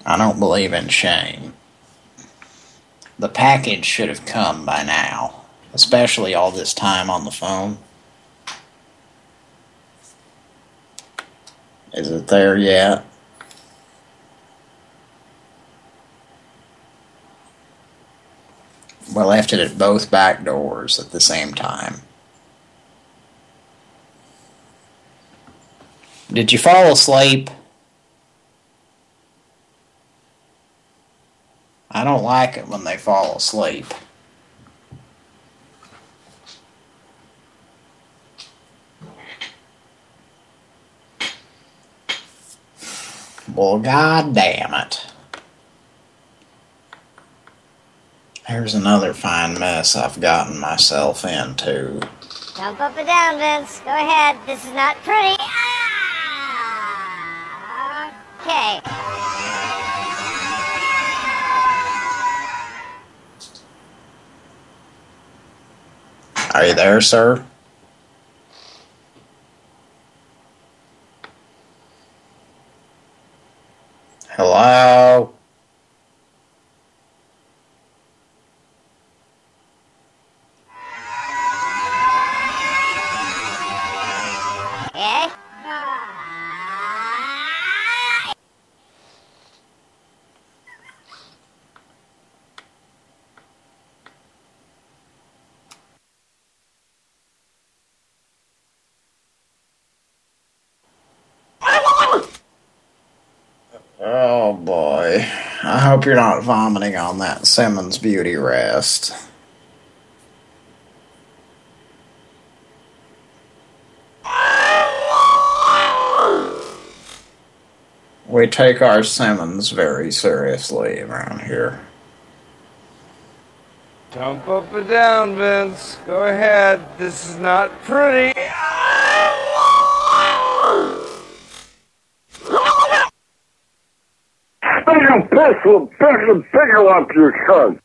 I don't believe in shame. The package should have come by now, especially all this time on the phone. Is it there yet? We left it at both back doors at the same time. Did you fall asleep? I don't like it when they fall asleep. Well, god damn it. Here's another fine mess I've gotten myself into. Jump up and down, Vince. Go ahead. This is not pretty. Ah! Okay. Are you there, sir? Hello? Hope you're not vomiting on that Simmons Beauty Rest. We take our Simmons very seriously around here. Jump up and down, Vince. Go ahead. This is not pretty. Special pistol, special pickle up your son.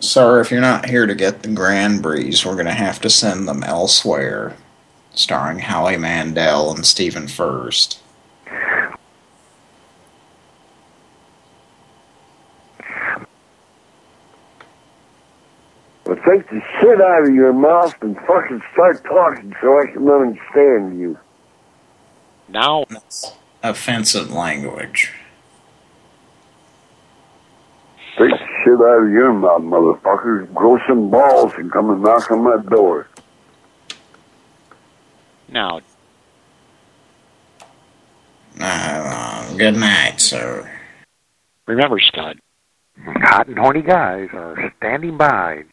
Sir, if you're not here to get the Grand Breeze, we're going to have to send them elsewhere. Starring Howie Mandel and Stephen Furst. Well, take the shit out of your mouth and fucking start talking so I can understand you. Now. Offensive language. Take the shit out of your mouth, motherfucker. Grow some balls and come and knock on my door. Now. Uh, good night, sir. Remember, stud, hot and horny guys are standing by.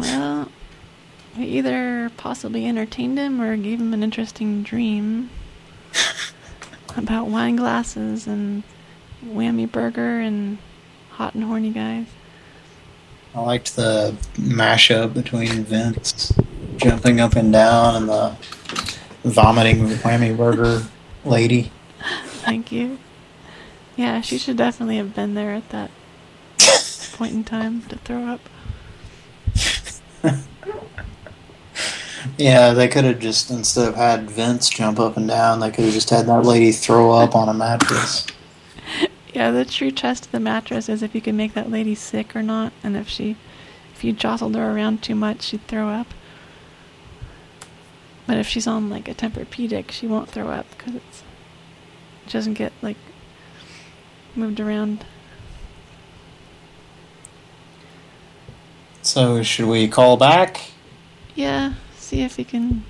Well, we either possibly entertained him or gave him an interesting dream about wine glasses and whammy burger and hot and horny guys. I liked the mashup between Vince jumping up and down and the vomiting whammy burger lady. Thank you. Yeah, she should definitely have been there at that point in time to throw up. Yeah, they could have just, instead of had Vince jump up and down, they could have just had that lady throw up on a mattress. Yeah, the true test of the mattress is if you can make that lady sick or not, and if she, if you jostled her around too much, she'd throw up. But if she's on like a Tempur-Pedic, she won't throw up because it doesn't get like moved around. So, should we call back? Yeah, see if you can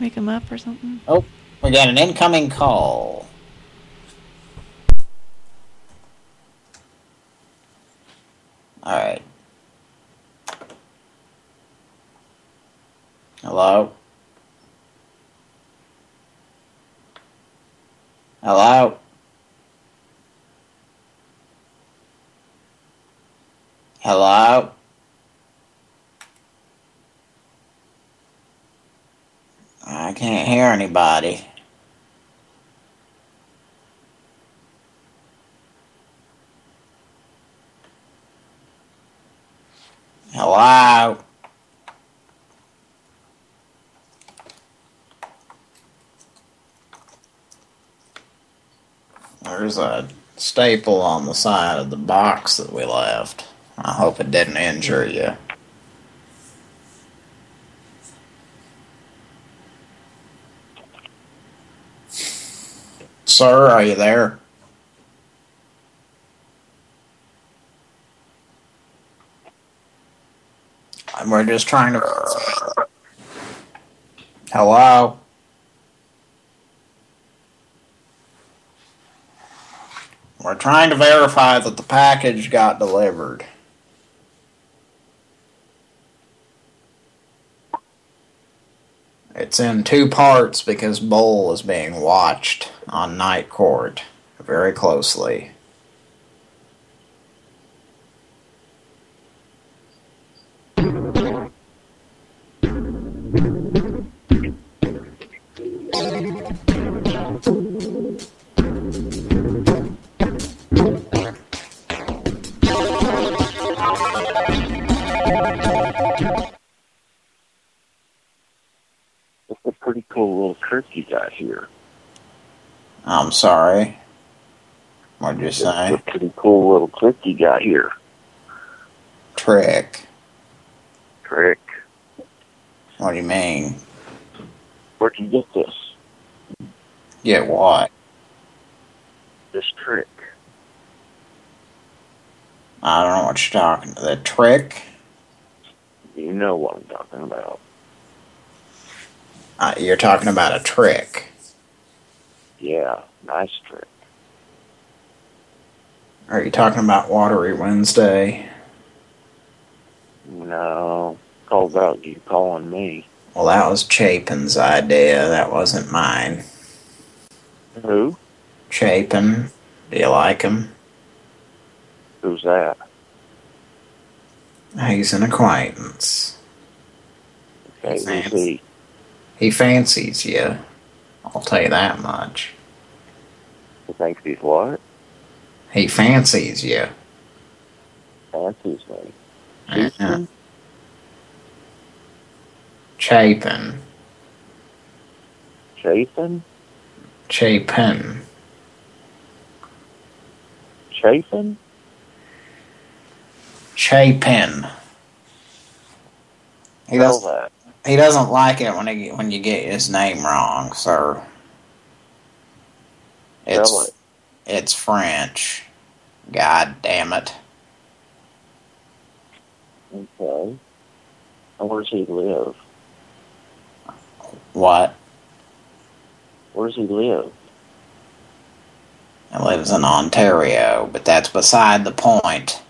wake him up or something. Oh, we got an incoming call. Alright. Hello? Hello? Hello? I can't hear anybody. Hello? There's a staple on the side of the box that we left. I hope it didn't injure you. Sir, are you there? We're just trying to... Hello? We're trying to verify that the package got delivered. It's in two parts because Bull is being watched on night court very closely. Trick you got here. I'm sorry. What'd you It's say? a pretty cool little trick you got here. Trick. Trick. What do you mean? Where'd you get this? Get what? This trick. I don't know what you're talking. about. The trick? You know what I'm talking about. Uh, you're talking about a trick. Yeah, nice trick. Are you talking about Watery Wednesday? No, called out you calling me. Well, that was Chapin's idea. That wasn't mine. Who? Chapin. Do you like him? Who's that? He's an acquaintance. Okay, He who's fancies, he? He fancies you. I'll tell you that much. He think he's what? He fancies you. Fancies me. Uh-huh. Chapin. Chafin? Chapin. Chafin? Chapin. He does. that. He doesn't like it when he when you get his name wrong, sir. It's it. it's French. God damn it. Okay. And where does he live? What? Where does he live? He lives in Ontario, but that's beside the point.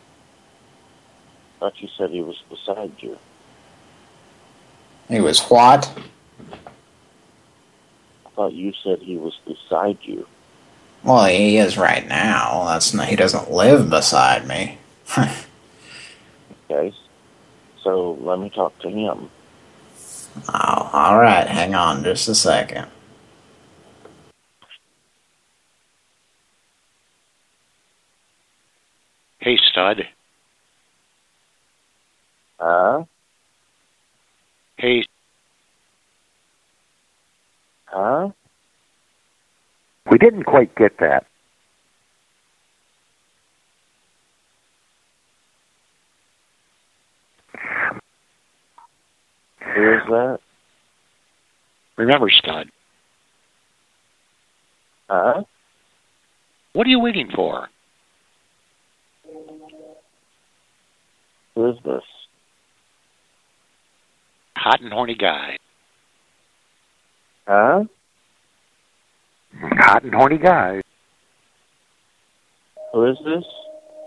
I thought you said he was beside you. He was what? I thought you said he was beside you. Well, he is right now. That's not, he doesn't live beside me. Okay. So let me talk to him. Oh, all right. Hang on just a second. Hey, stud. Huh? Hey, Huh? We didn't quite get that. Who is that? remember, stud. Huh? What are you waiting for? Who is this? Hot and horny guy. Huh? Hot and horny guy. Who is this?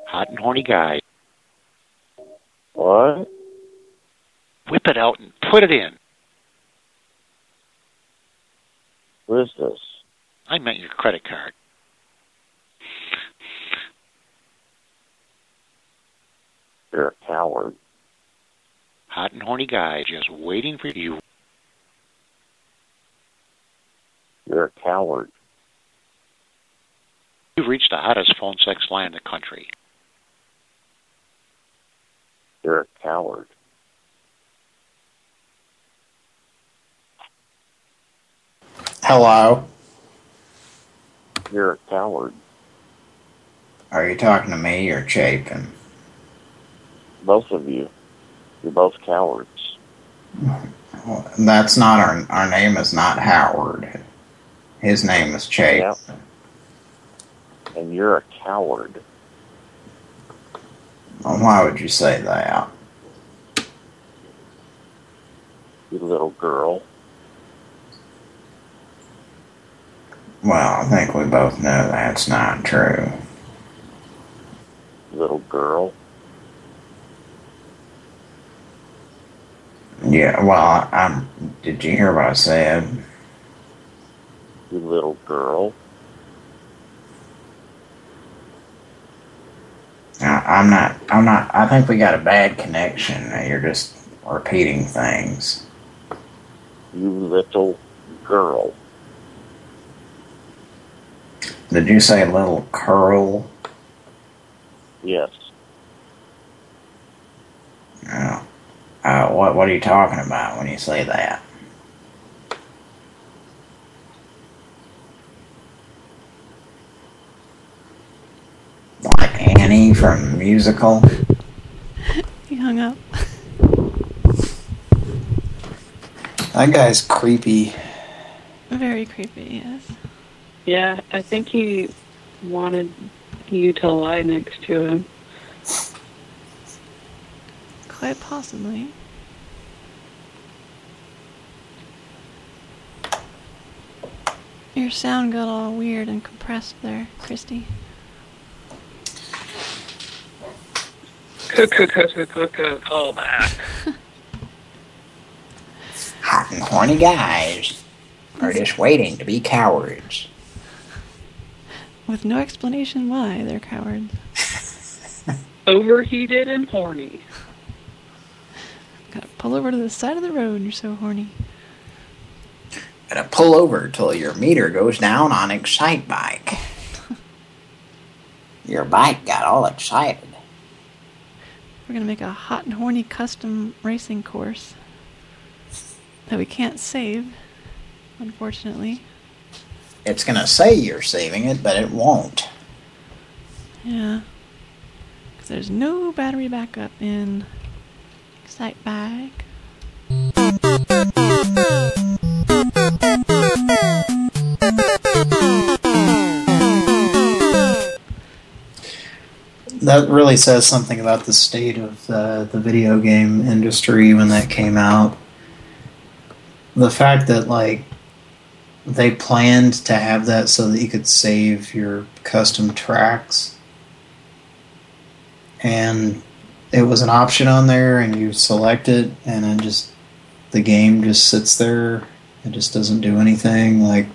Hot and horny guy. What? Whip it out and put it in. Who is this? I meant your credit card. You're a coward. Hot and horny guy just waiting for you. You're a coward. You've reached the hottest phone sex line in the country. You're a coward. Hello. You're a coward. Are you talking to me or Chapin? Both of you. You're both cowards. Well, That's not our our name is not Howard. His name is Chase. Yep. And you're a coward. Well, why would you say that? You little girl. Well, I think we both know that's not true. Little girl. Yeah, well, I'm. Did you hear what I said? You little girl. I, I'm not. I'm not. I think we got a bad connection. You're just repeating things. You little girl. Did you say little curl? Yes. No. Uh, what, what are you talking about when you say that? Like Annie from musical? He hung up. That guy's creepy. Very creepy, yes. Yeah, I think he wanted you to lie next to him. Quite possibly. Your sound got all weird and compressed there, Christy. Call back. Hot and horny guys are just waiting to be cowards. With no explanation why they're cowards. Overheated and horny. Pull over to the side of the road, you're so horny. Gotta pull over till your meter goes down on Excite Bike. your bike got all excited. We're gonna make a hot and horny custom racing course that we can't save, unfortunately. It's gonna say you're saving it, but it won't. Yeah. Because there's no battery backup in Excite Bike. That really says something about the state of uh, the video game industry when that came out. The fact that, like, they planned to have that so that you could save your custom tracks. And it was an option on there, and you select it, and then just, the game just sits there. It just doesn't do anything. Like,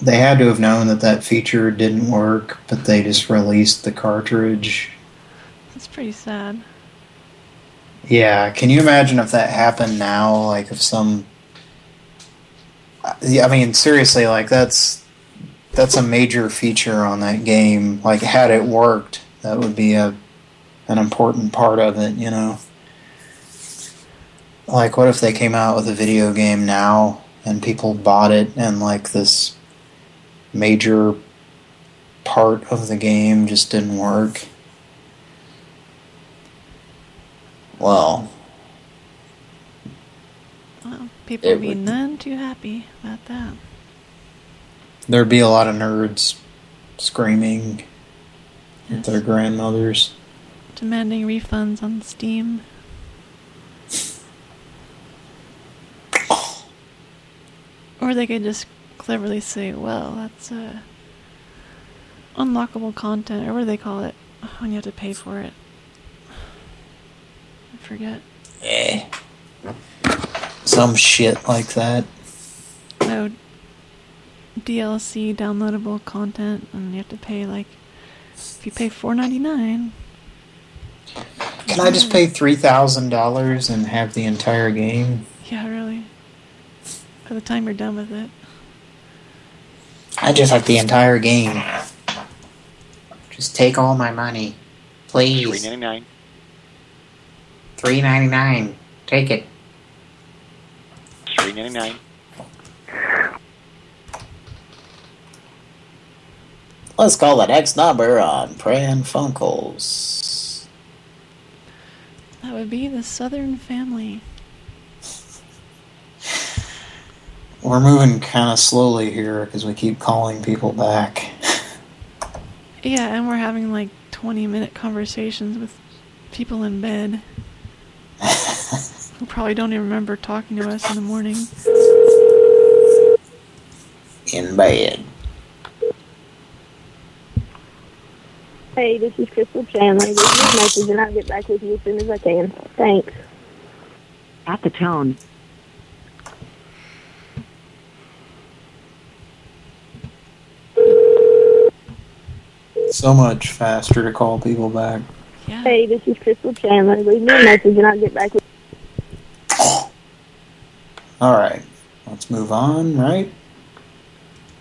they had to have known that that feature didn't work, but they just released the cartridge. That's pretty sad. Yeah, can you imagine if that happened now? Like if some, I mean seriously, like that's that's a major feature on that game. Like had it worked, that would be a an important part of it. You know, like what if they came out with a video game now and people bought it and like this major part of the game just didn't work. Well, Well, people would be none too happy about that. there'd be a lot of nerds screaming at their grandmothers. Demanding refunds on Steam. Or they could just cleverly say, well, that's uh, unlockable content, or what do they call it when you have to pay for it? I forget. Eh. Some shit like that. No DLC downloadable content, and you have to pay like if you pay four ninety nine. Can I just pay $3,000 and have the entire game? Yeah, really. By the time you're done with it, I just like the entire game. Just take all my money. Three Please. ninety nine. Three ninety nine. Take it. Three ninety nine. Let's call the next number on Pran Funkels. that would be the Southern Family. We're moving kind of slowly here because we keep calling people back. Yeah, and we're having like twenty minute conversations with people in bed who probably don't even remember talking to us in the morning. In bed. Hey, this is Crystal Chandler. Leave me a message and I'll get back with you as soon as I can. Thanks. At the tone, So much faster to call people back. Yeah. Hey, this is Crystal Chandler. Leave me a message and I'll get back with Alright. Let's move on, right?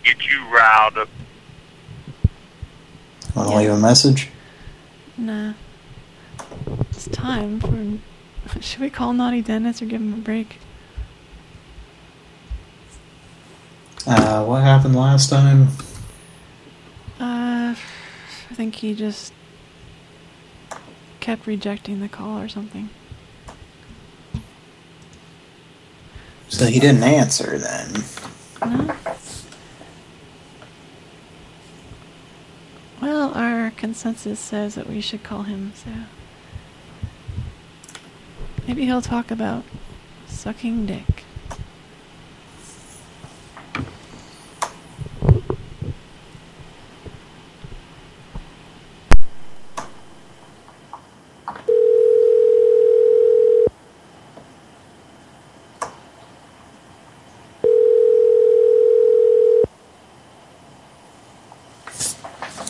Get you riled up. Want to leave a message? Nah. It's time for. Should we call Naughty Dennis or give him a break? Uh, what happened last time? Uh, I think he just kept rejecting the call or something. So he didn't answer then. No. Well, our consensus says that we should call him, so maybe he'll talk about sucking dick.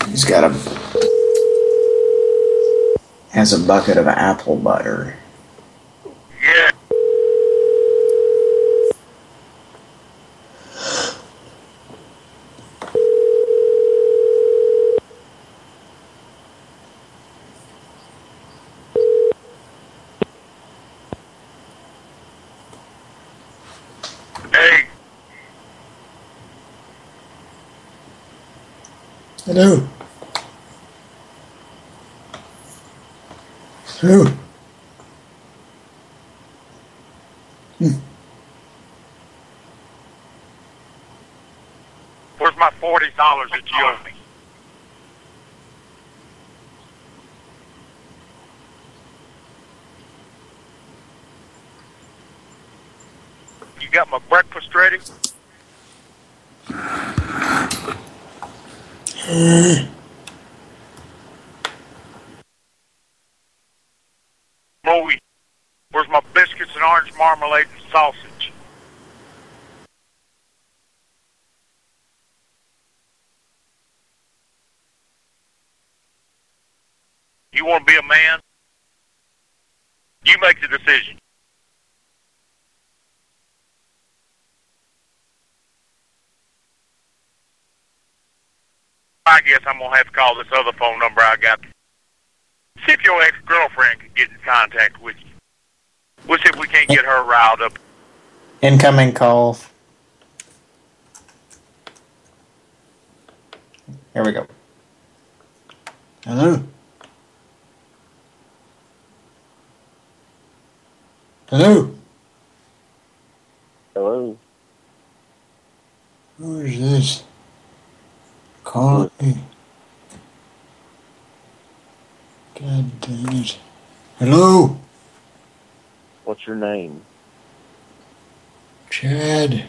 He's got a has a bucket of apple butter. Hello. Hello. Hmm. Where's my forty dollars you got my breakfast ready? Uh, Louie, where's my biscuits and orange marmalade and sausage? You want to be a man? You make the decision. I guess I'm gonna have to call this other phone number I got. See if your ex-girlfriend can get in contact with you. We'll see if we can't get her riled up. Incoming call. Here we go. Hello. Hello. Hello. Who is this? Calling me. God damn it. Hello. What's your name? Chad.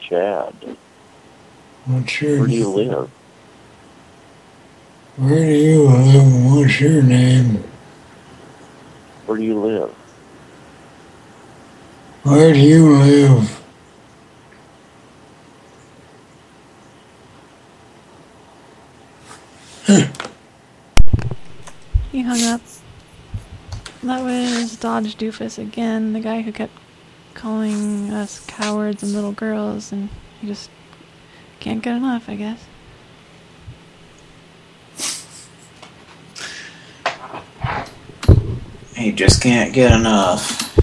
Chad. What's your Where do you live? Where do you live? What's your name? Where do you live? Where do you live? He hung up. That was Dodge Doofus again, the guy who kept calling us cowards and little girls, and he just can't get enough, I guess. He just can't get enough.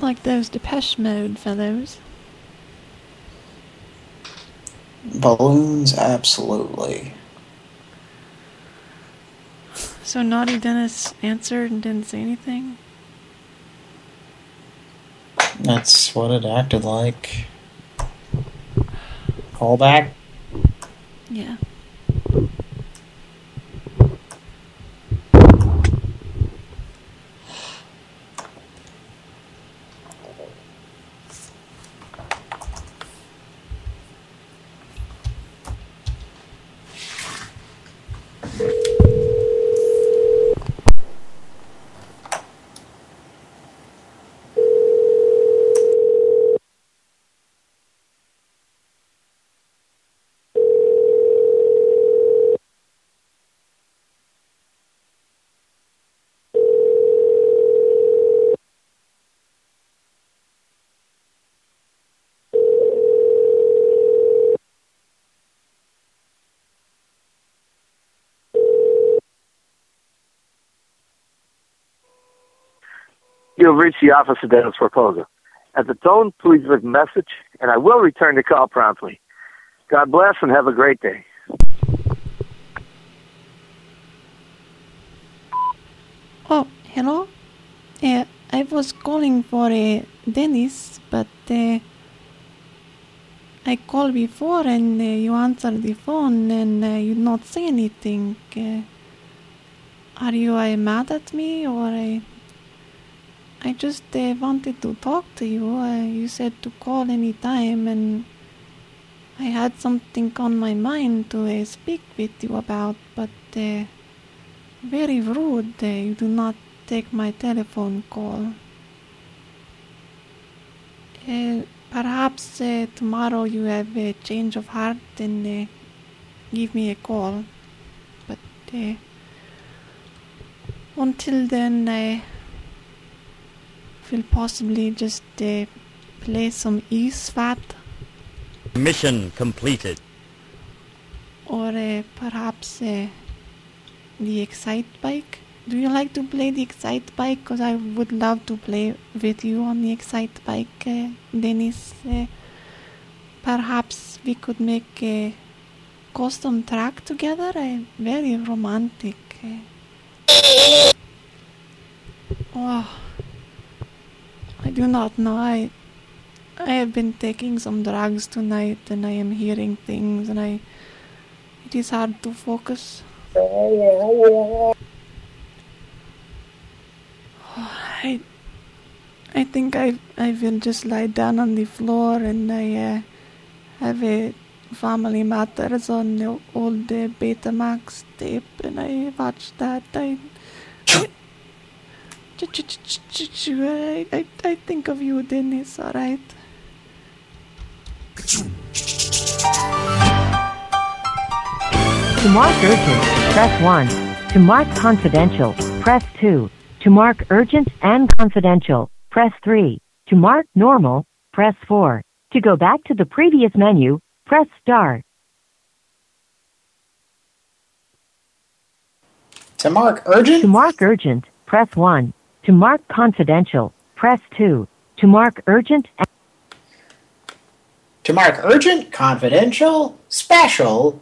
Like those Depeche Mode fellows. Balloons, absolutely. So Naughty Dennis answered and didn't say anything? That's what it acted like. Call back? Yeah. You've reached the office of Dennis Raposa. At the tone, please leave a message, and I will return the call promptly. God bless and have a great day. Oh, hello? Uh, I was calling for uh, Dennis, but uh, I called before and uh, you answered the phone and uh, you not say anything. Uh, are you uh, mad at me or I? Just uh, wanted to talk to you. Uh, you said to call any time and I had something on my mind to uh, speak with you about, but uh, very rude. Uh, you do not take my telephone call. Uh, perhaps tomorrow you have a change of heart and give me a call. But until then, I will possibly just uh, play some ESVAT Mission completed. or uh, perhaps uh, the Excite bike. Do you like to play the Excite bike? Because I would love to play with you on the Excite bike, uh, Dennis. Uh, perhaps we could make a custom track together. Very romantic. Uh. Oh, I do not know. I I have been taking some drugs tonight, and I am hearing things, and I it is hard to focus. I I think I I will just lie down on the floor and I uh, have a Family Matters on the old uh, Betamax tape and I watch that. I I, I, I, I think of you, Dennis. All right. To mark urgent, press 1. To mark confidential, press 2. To mark urgent and confidential, press 3. To mark normal, press 4. To go back to the previous menu, press star. To mark urgent? To mark urgent, press 1. To mark confidential, press 2. To mark urgent and To mark urgent, confidential, special,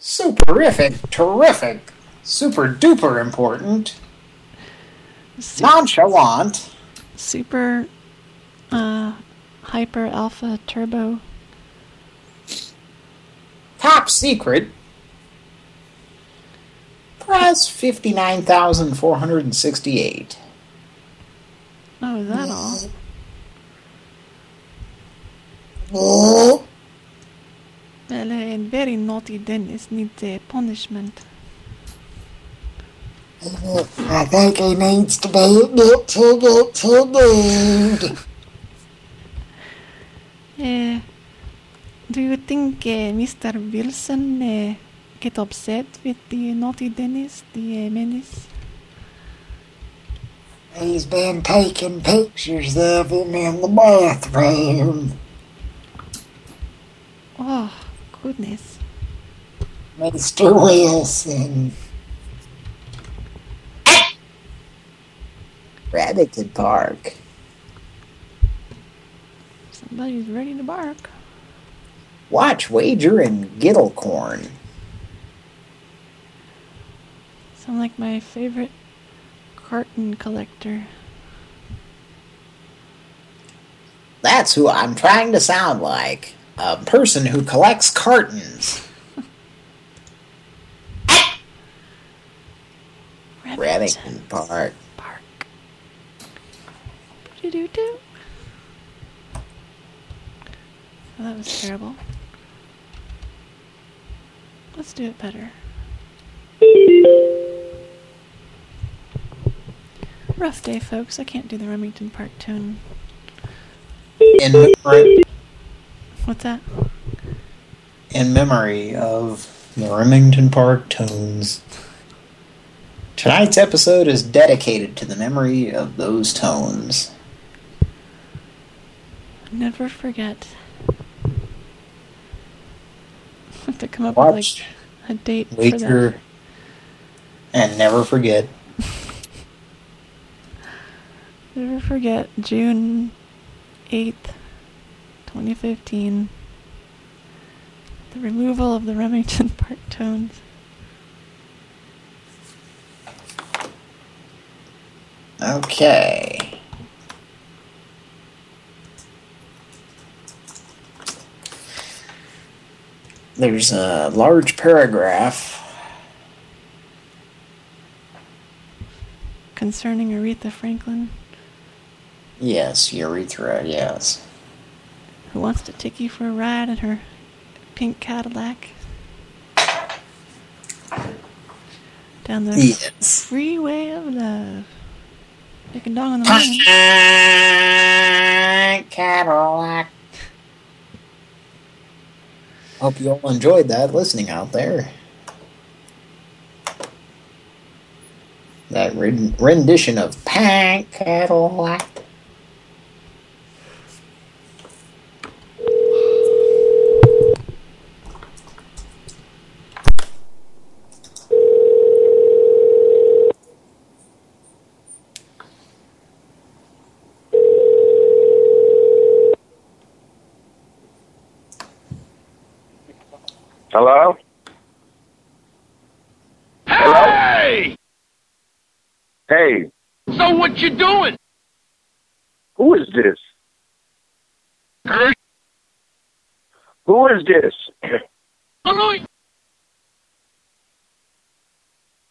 superific, terrific, super duper important, nonchalant, Super uh, hyper alpha turbo. top secret, press 59,468. Oh, is that all? Oh, Well, a very naughty Dennis needs a punishment. I think he needs to be get to get to nude. Uh, do you think uh, Mr. Wilson uh, get upset with the naughty Dennis, the uh, menace? He's been taking pictures of him in the bathroom. Oh, goodness. Mr. Wilson. Rabbit Rabbiton Park. Somebody's ready to bark. Watch Wager and Gittlecorn. Sound like my favorite carton collector. That's who I'm trying to sound like. A person who collects cartons. Remington Park. Do-do-do. Oh, that was terrible. Let's do it better. Rough day, folks. I can't do the Remington Park tune. In What's that? in memory of the Remington Park tones. Tonight's episode is dedicated to the memory of those tones. Never forget. I have to come up Watch with like a date for that. and never forget. Never forget June 8th, 2015. The removal of the Remington Park tones. Okay. There's a large paragraph. Concerning Aretha Franklin, Yes, urethra, yes. who wants to take you for a ride in her pink Cadillac. Down the Yes. freeway of love. Dick and dong on the moon. Cadillac. Hope you all enjoyed that listening out there. That rendition of Pink Cadillac. Hello? Hey! Hey, So what you doing? who is this? Who is this? Hello?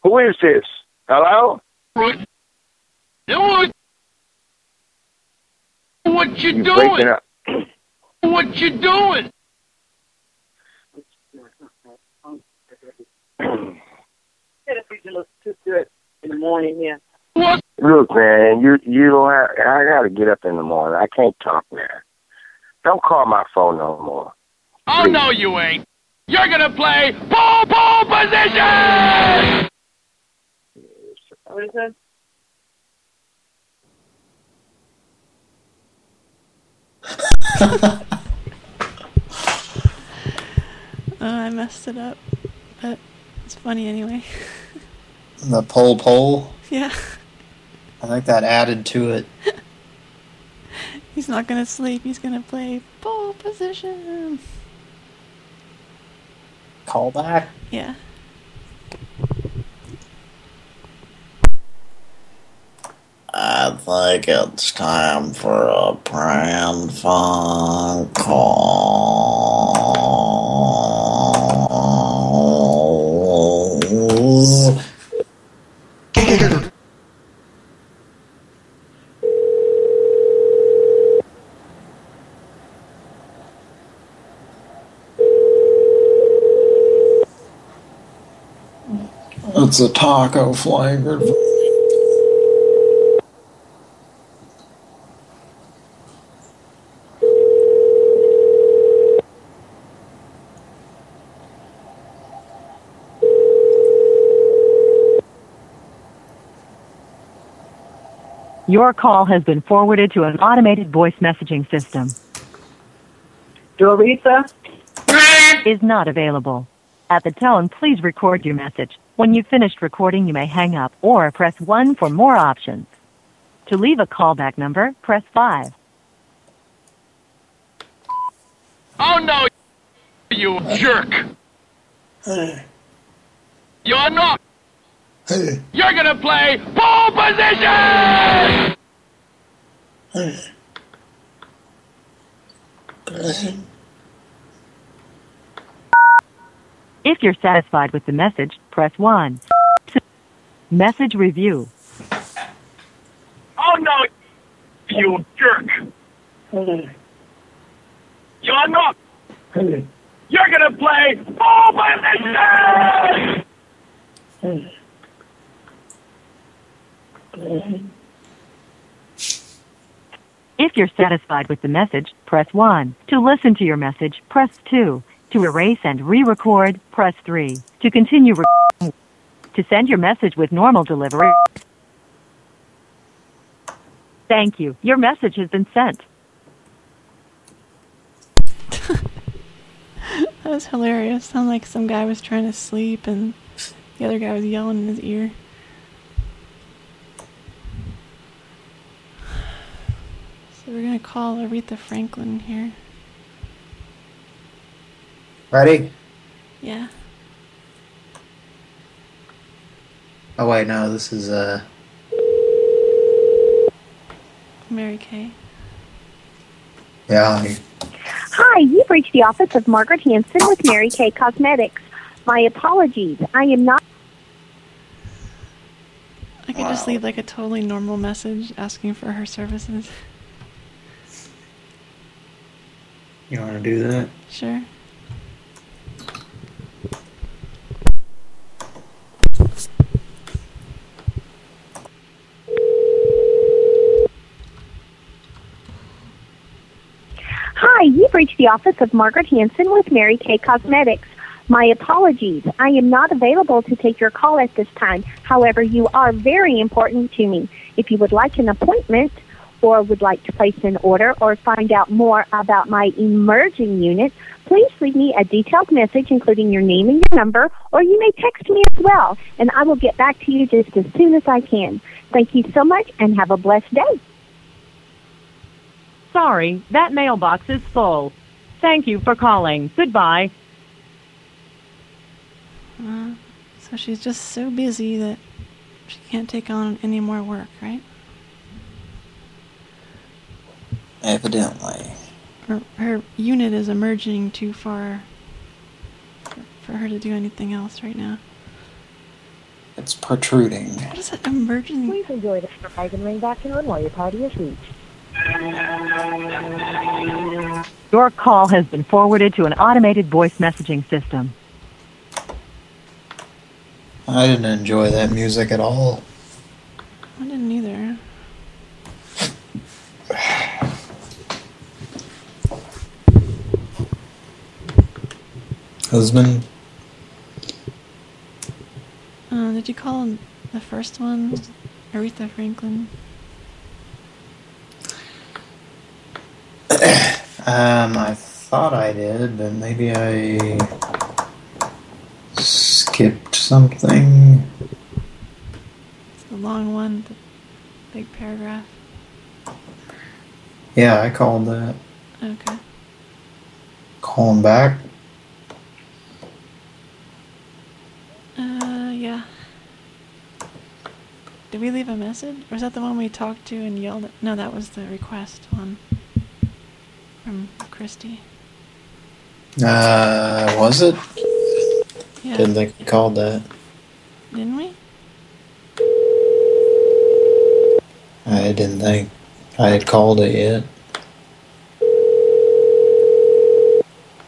Who is this? Hello? What you doing? What You doing? Breaking up. What you doing? in the morning, yeah. Look, man, you you don't have. I gotta get up in the morning. I can't talk, man. Don't call my phone no more. Oh no, you ain't. You're gonna play pole pole position. What is that? Oh, I messed it up. But it's funny anyway. The pole pole. yeah. I think that added to it. He's not gonna sleep. He's gonna play pole position. Call back. Yeah. I think it's time for a prank phone call. It's a taco flavored. Your call has been forwarded to an automated voice messaging system. Dorita? Is not available. At the tone, please record your message. When you've finished recording, you may hang up or press 1 for more options. To leave a callback number, press 5. Oh no, you jerk. Hey. You're not. Hey. You're gonna play pole position. If you're satisfied with the message, press 1. Message review. Oh no, you jerk. You're not. You're gonna play pole position. If you're satisfied with the message, press 1. To listen to your message, press 2. To erase and re-record, press 3. To continue to send your message with normal delivery. Thank you. Your message has been sent. That was hilarious. Sounded like some guy was trying to sleep and the other guy was yelling in his ear. So we're gonna call Aretha Franklin here. Ready? Yeah. Oh wait, no, this is uh. Mary Kay. Yeah. Hi, you've reached the office of Margaret Hanson with Mary Kay Cosmetics. My apologies. I am not. I could just leave like a totally normal message asking for her services. You want to do that? Sure. Hi, you've reached the office of Margaret Hanson with Mary Kay Cosmetics. My apologies. I am not available to take your call at this time. However, you are very important to me. If you would like an appointment or would like to place an order or find out more about my emerging unit, please leave me a detailed message including your name and your number, or you may text me as well, and I will get back to you just as soon as I can. Thank you so much and have a blessed day. Sorry, that mailbox is full. Thank you for calling. Goodbye. Uh, so she's just so busy that she can't take on any more work, right? Evidently. Her, her unit is emerging too far for, for her to do anything else right now. It's protruding. What is it emerging? Please enjoy the surprise and ring back in while your party is reached. Your call has been forwarded to an automated voice messaging system. I didn't enjoy that music at all. I didn't either. Husband? Uh, did you call the first one Aretha Franklin? Um, I thought I did, but maybe I skipped something. It's the long one, the big paragraph. Yeah, I called that. Okay. Calling back. Uh, yeah. Did we leave a message? Or was that the one we talked to and yelled at? No, that was the request one. From Christy. Uh, was it? Yeah. Didn't think we called that. Didn't we? I didn't think I had called it yet.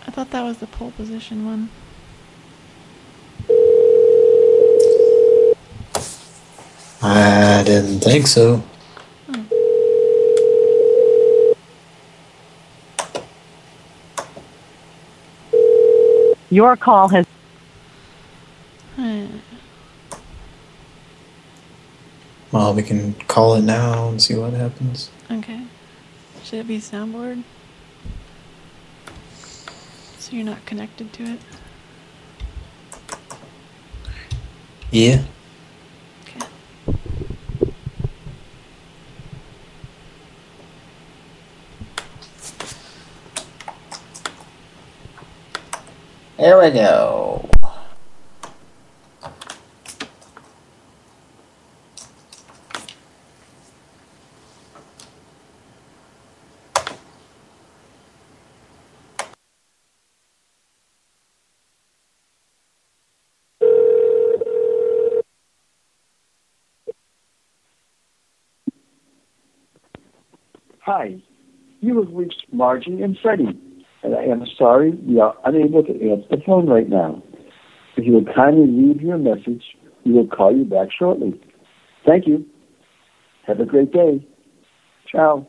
I thought that was the pole position one. I didn't think so. Your call has. Hmm. Well, we can call it now and see what happens. Okay. Should it be soundboard? So you're not connected to it? Yeah. There Hi, you have reached Margie and Freddie, I am sorry we are unable to answer the phone right now. If you would kindly leave your message, we will call you back shortly. Thank you. Have a great day. Ciao.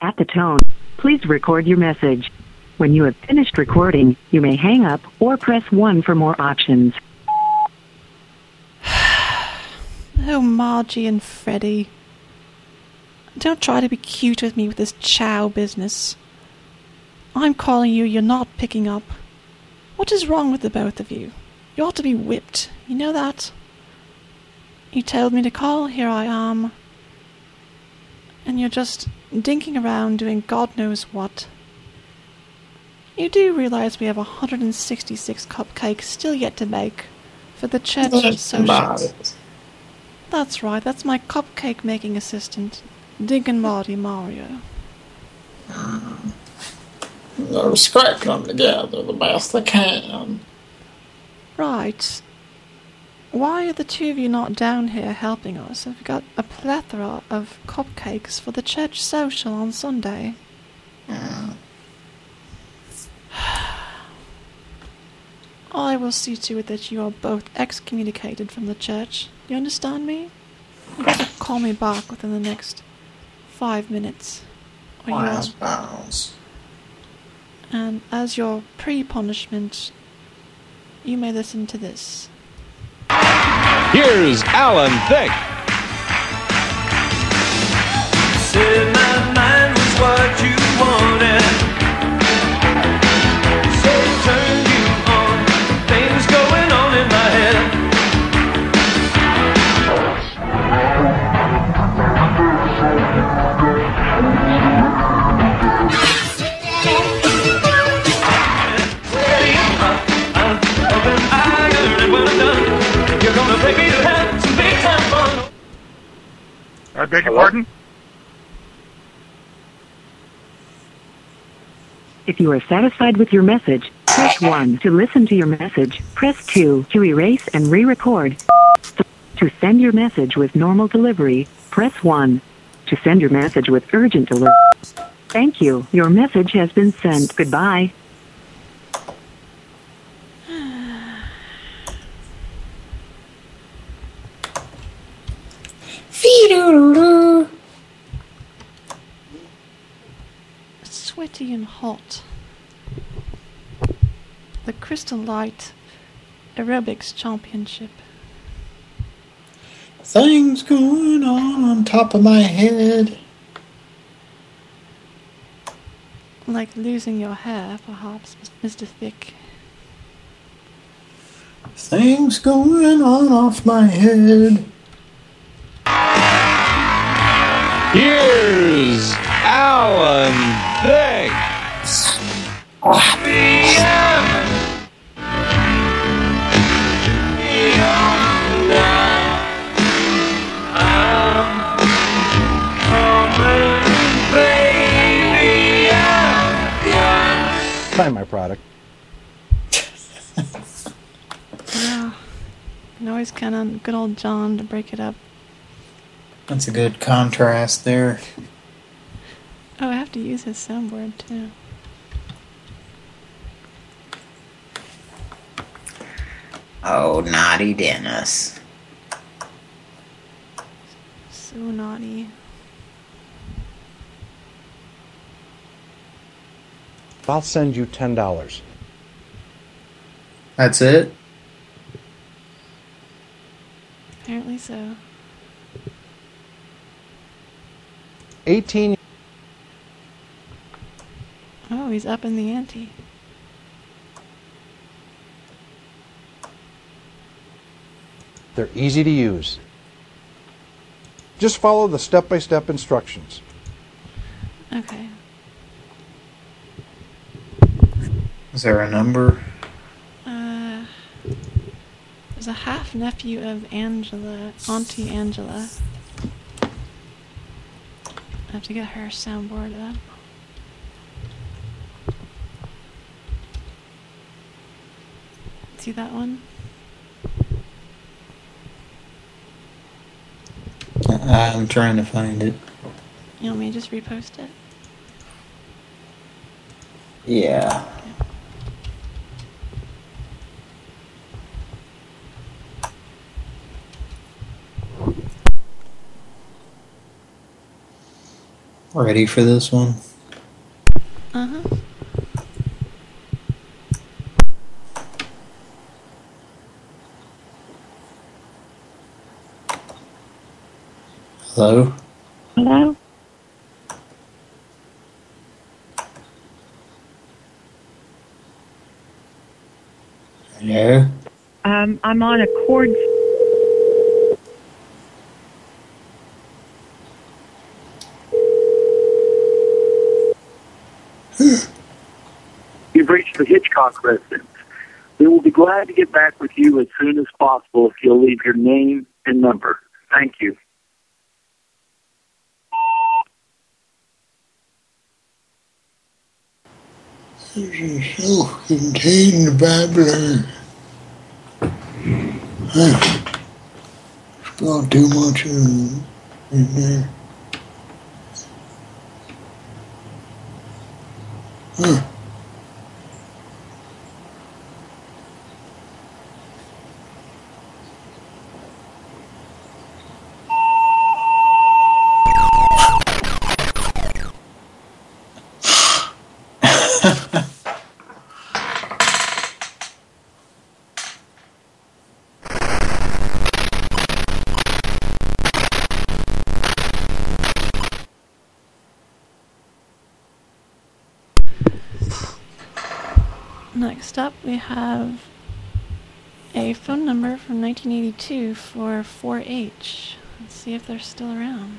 At the tone, please record your message. When you have finished recording, you may hang up or press 1 for more options. Oh, Margie and Freddie. Don't try to be cute with me with this chow business. I'm calling you, you're not picking up. What is wrong with the both of you? You ought to be whipped. You know that? You told me to call, here I am. and you're just dinking around doing God knows what. You do realize we have 166 cupcakes still yet to make for the church socials. That's right, that's my cupcake making assistant, Dink and Marty Mario. Ah. They're scraping them together the best they can. Right. Why are the two of you not down here helping us? We've got a plethora of cupcakes for the church social on Sunday. I will see to it that you are both excommunicated from the church. You understand me? You better call me back within the next five minutes. Or you bounds. And as your pre-punishment, you may listen to this. Here's Alan Thicke. Said my mind was what you I beg your pardon? If you are satisfied with your message, press 1 to listen to your message. Press 2 to erase and re-record. To send your message with normal delivery, press 1. To send your message with urgent delivery. Thank you. Your message has been sent. Goodbye. Sweaty and hot. The Crystal Light Aerobics Championship. Things going on on top of my head. Like losing your hair, perhaps, Mr. Thicke. Things going on off my head. Here's Alan Thicke. Try my product. Well, can always count on good old John to break it up. That's a good contrast there. Oh, I have to use his soundboard too. Oh, naughty Dennis. So naughty. I'll send you ten dollars. That's it? Apparently so. Eighteen. Oh, he's up in the ante. They're easy to use. Just follow the step-by-step instructions. Okay. Is there a number? Uh, there's a half nephew of Angela, Auntie Angela. I have to get her soundboard up. See that one? I'm trying to find it. You want me to just repost it? Yeah. Ready for this one? Uh huh. Hello? Hello? Hello? Um, I'm on a cord. The Hitchcock residence. We will be glad to get back with you as soon as possible if you'll leave your name and number. Thank you. This is self-contained babbler. Huh. It's got too much in, in there. Huh. Next up, we have a phone number from 1982 for 4H. Let's see if they're still around.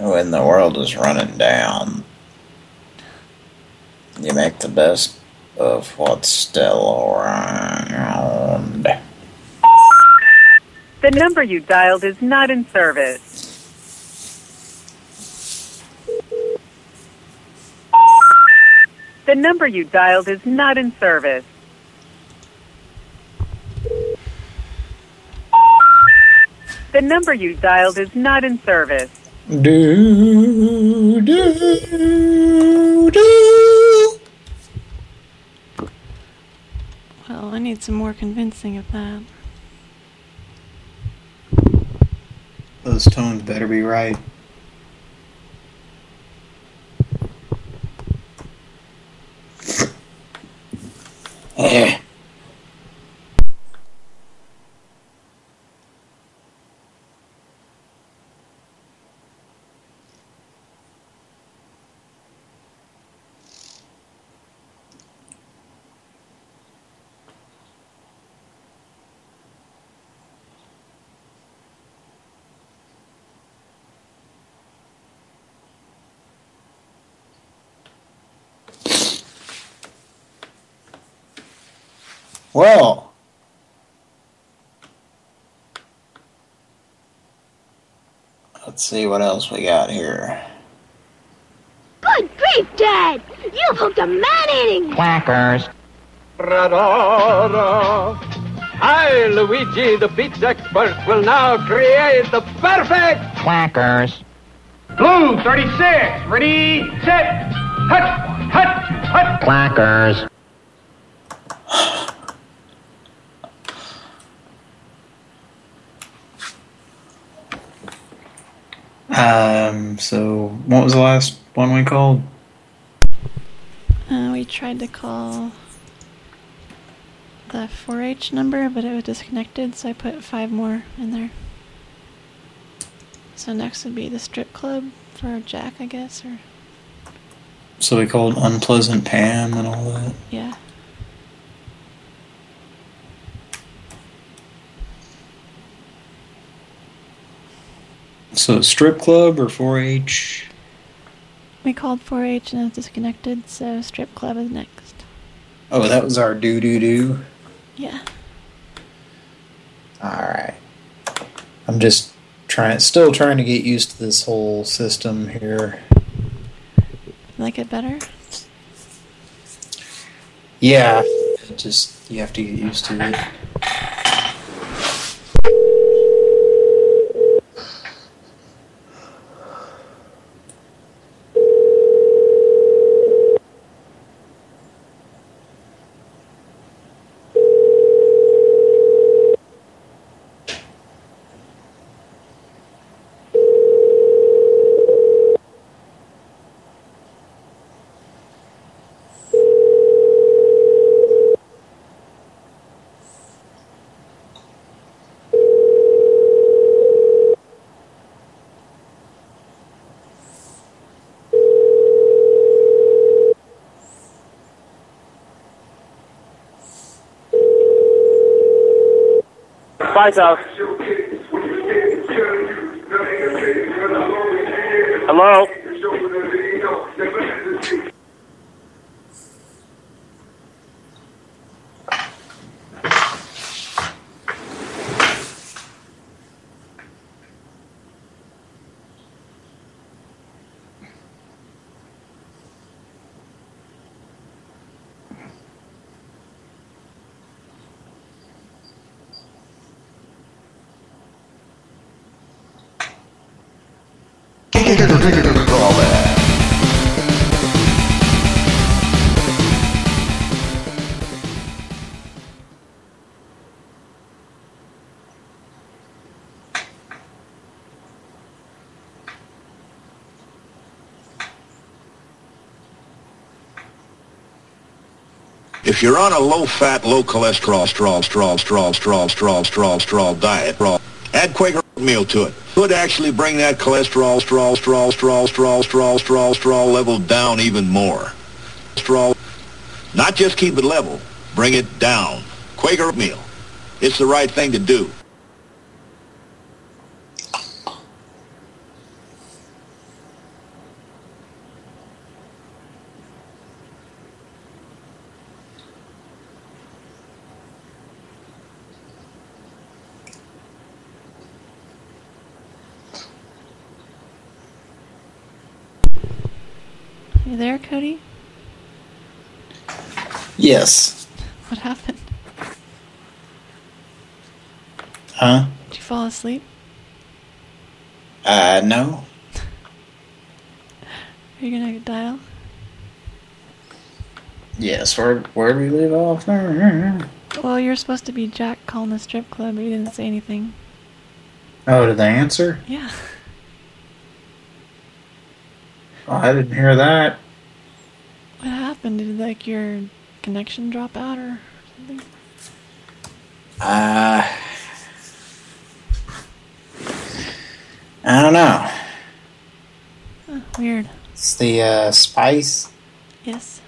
Oh, when the world is running down, you make the best of what's still around. The number you dialed is not in service. The number you dialed is not in service. The number you dialed is not in service. Do, do, do. Well, I need some more convincing of that. Those tones better be right. Well, let's see what else we got here. Good grief, Dad! You hooked a man-eating... Quackers. Ra-da-da. I, Luigi, the beats expert, will now create the perfect Quackers. Blue 36. Ready, set, hut, hut, hut. Quackers. Um, so what was the last one we called? Uh, we tried to call the 4H number, but it was disconnected, so I put five more in there. So next would be the strip club for Jack, I guess, or So we called Unpleasant Pam and all that. yeah. So strip club or 4-H? We called 4H and it was disconnected, so strip club is next. Oh, that was our do-do-do? Yeah. Alright. I'm just trying, still trying to get used to this whole system here. Like it better? Yeah, it just, you have to get used to it. Lighthouse. Hello? If you're on a low-fat, low-cholesterol, straw, straw, straw, straw, straw, straw, straw diet, straw, add Quaker oatmeal to it. Could actually bring that cholesterol, straw, straw, straw, straw, straw, straw, straw level down even more. Straw, not just keep it level, bring it down. Quaker oatmeal. It's the right thing to do. You there, Cody? Yes. What happened? Huh? Did you fall asleep? Uh, no. Are you gonna dial? Yes, where, where do we leave off? Well, you're supposed to be Jack calling the strip club, but you didn't say anything. Oh, did they answer? Yeah. Oh, I didn't hear that. What happened? Did like your connection drop out or something? Uh, I don't know. Weird. It's the uh, spice. Yes.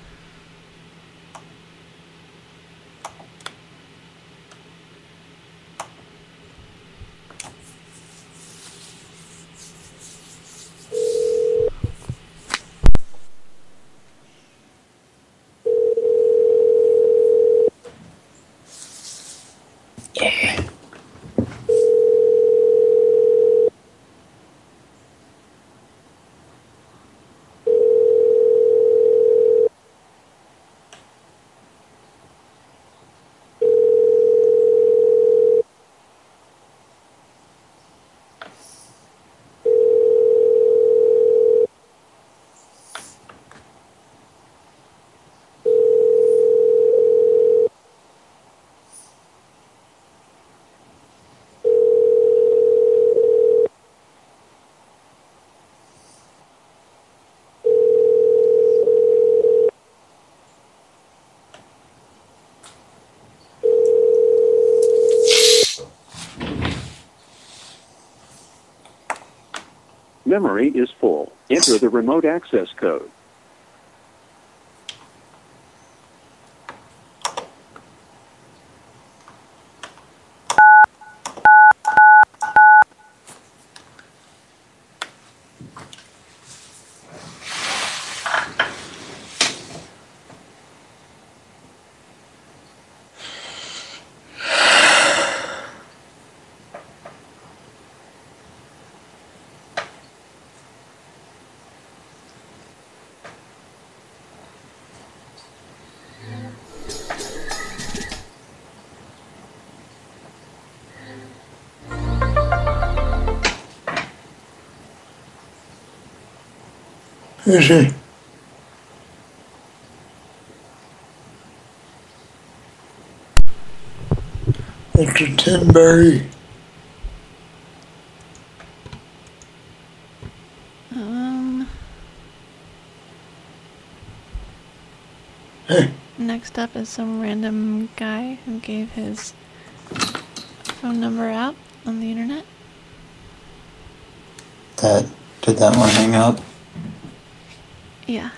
Memory is full. Enter the remote access code. Is he? It's a Um. Hey. Next up is some random guy who gave his phone number out on the internet. That did that one hang up? Yeah.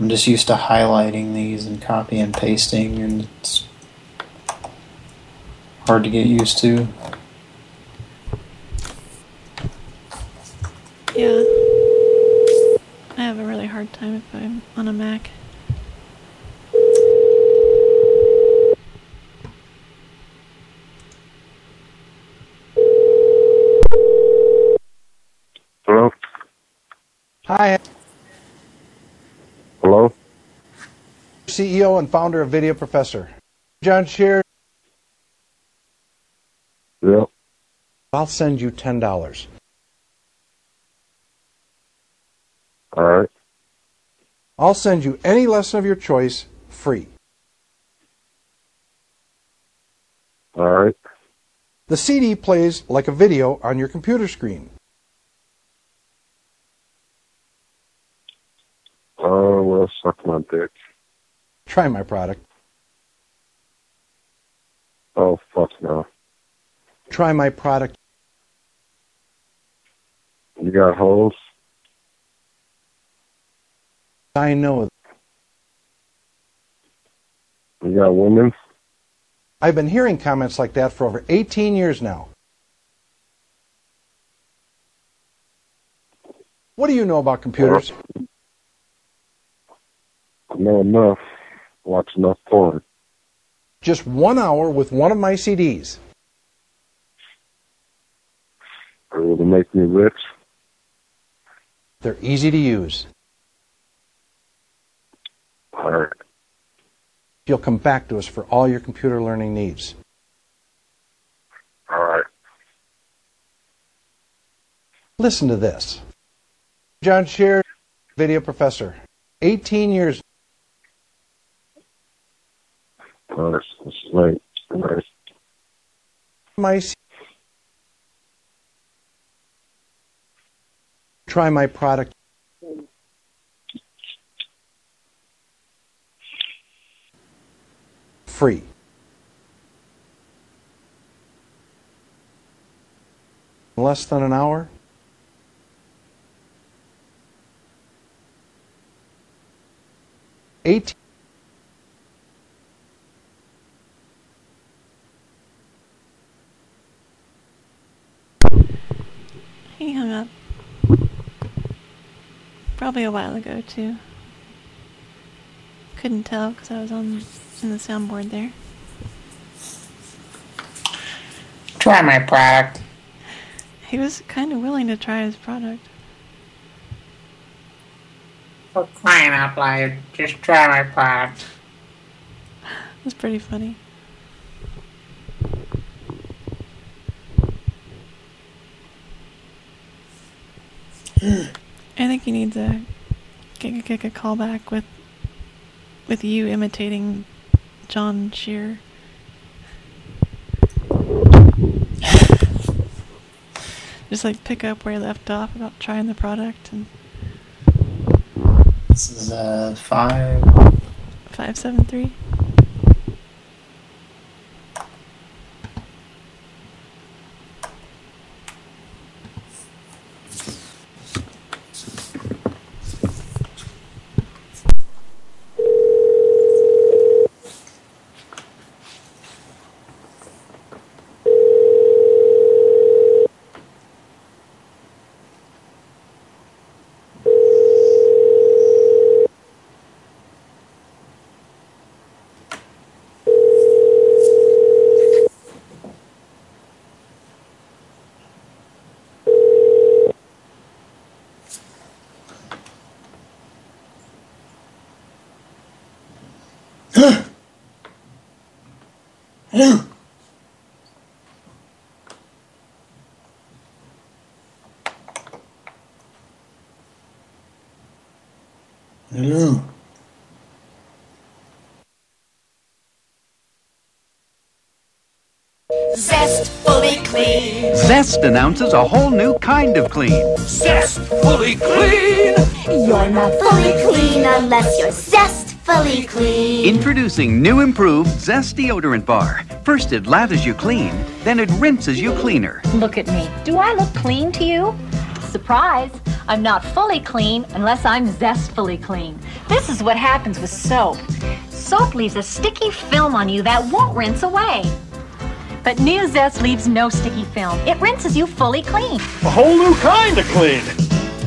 I'm just used to highlighting these and copy and pasting, and it's hard to get used to. Yeah. I have a really hard time if I'm on a Mac. Hello? Hi. CEO and founder of Video Professor. John Scherer. Yep. I'll send you $10. All right. I'll send you any lesson of your choice free. All right. The CD plays like a video on your computer screen. Oh, well, suck my dick. Try my product. Oh, fuck no. Try my product. You got holes? I know. You got women? I've been hearing comments like that for over 18 years now. What do you know about computers? I know enough. Watch enough porn. Just one hour with one of my CDs. Will it make me rich? They're easy to use. All right. You'll come back to us for all your computer learning needs. All right. Listen to this. John Scherer, video professor. 18 years. It's late. My try my product. Free. Less than an hour? Eight. He hung up. Probably a while ago, too. Couldn't tell because I was on in the soundboard there. Try my product. He was kind of willing to try his product. For crying out loud, just try my product. It was pretty funny. I think you need to get, get a callback with with you imitating John Scherer. Just like pick up where you left off about trying the product and This is uh five. five seven three. Hello. Hello. Zest fully clean. Zest announces a whole new kind of clean. Zest fully clean. You're not fully clean unless you're zestfully clean. Introducing new improved Zest deodorant bar. First it lathers you clean, then it rinses you cleaner. Look at me. Do I look clean to you? Surprise! I'm not fully clean unless I'm zestfully clean. This is what happens with soap. Soap leaves a sticky film on you that won't rinse away. But New Zest leaves no sticky film. It rinses you fully clean. A whole new kind of clean.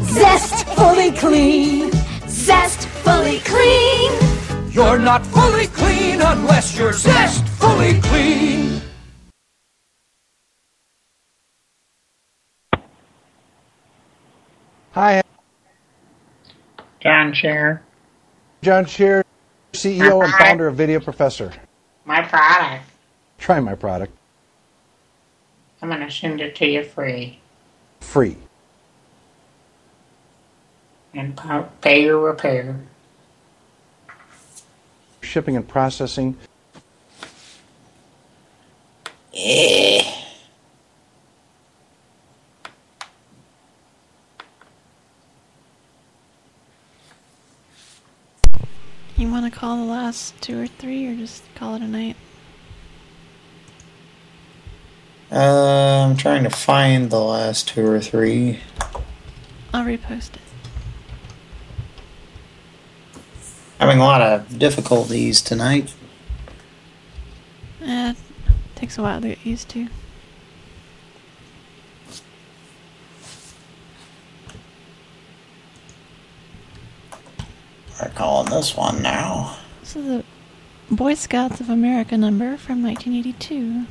Zest fully clean. Zest fully clean. You're not fully clean unless you're zest fully clean. Hi, John Scherer. John Scherer, CEO and founder of Video Professor. My product. Try my product. I'm going to send it to you free. Free. And pay your repair. Shipping and processing. Eh. You want to call the last two or three, or just call it a night? Uh, I'm trying to find the last two or three. I'll repost it. Having a lot of difficulties tonight. It takes a while to get used to. We're calling this one now. This is a Boy Scouts of America number from 1982.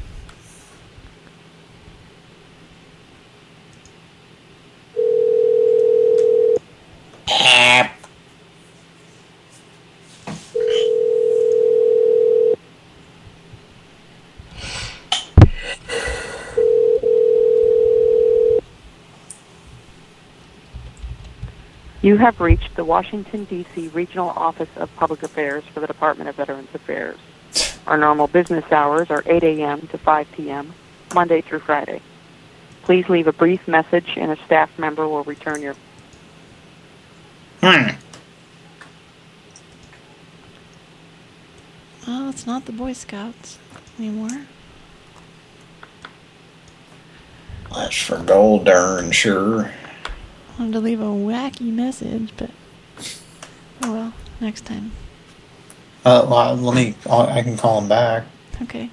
You have reached the Washington, D.C. Regional Office of Public Affairs for the Department of Veterans Affairs. Our normal business hours are 8 a.m. to 5 p.m., Monday through Friday. Please leave a brief message and a staff member will return your Hmm. Well, it's not the Boy Scouts anymore. That's for gold darn sure. I wanted to leave a wacky message, but oh well, next time. Uh, well, let me. I can call him back. Okay.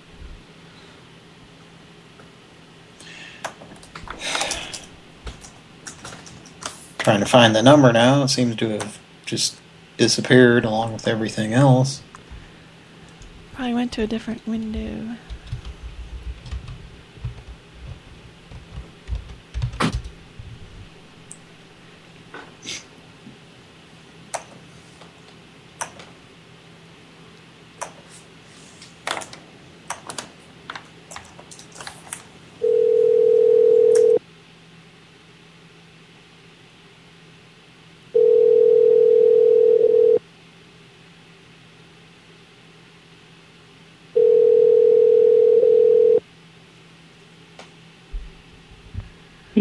Trying to find the number now. It seems to have just disappeared along with everything else. Probably went to a different window.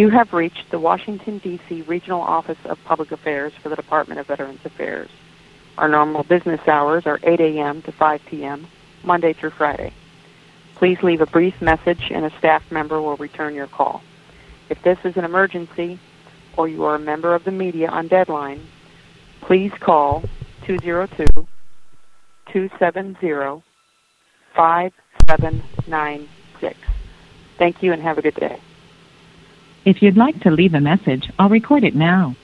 You have reached the Washington, D.C. Regional Office of Public Affairs for the Department of Veterans Affairs. Our normal business hours are 8 a.m. to 5 p.m., Monday through Friday. Please leave a brief message and a staff member will return your call. If this is an emergency or you are a member of the media on deadline, please call 202 270 5796. Thank you and have a good day. If you'd like to leave a message, I'll record it now.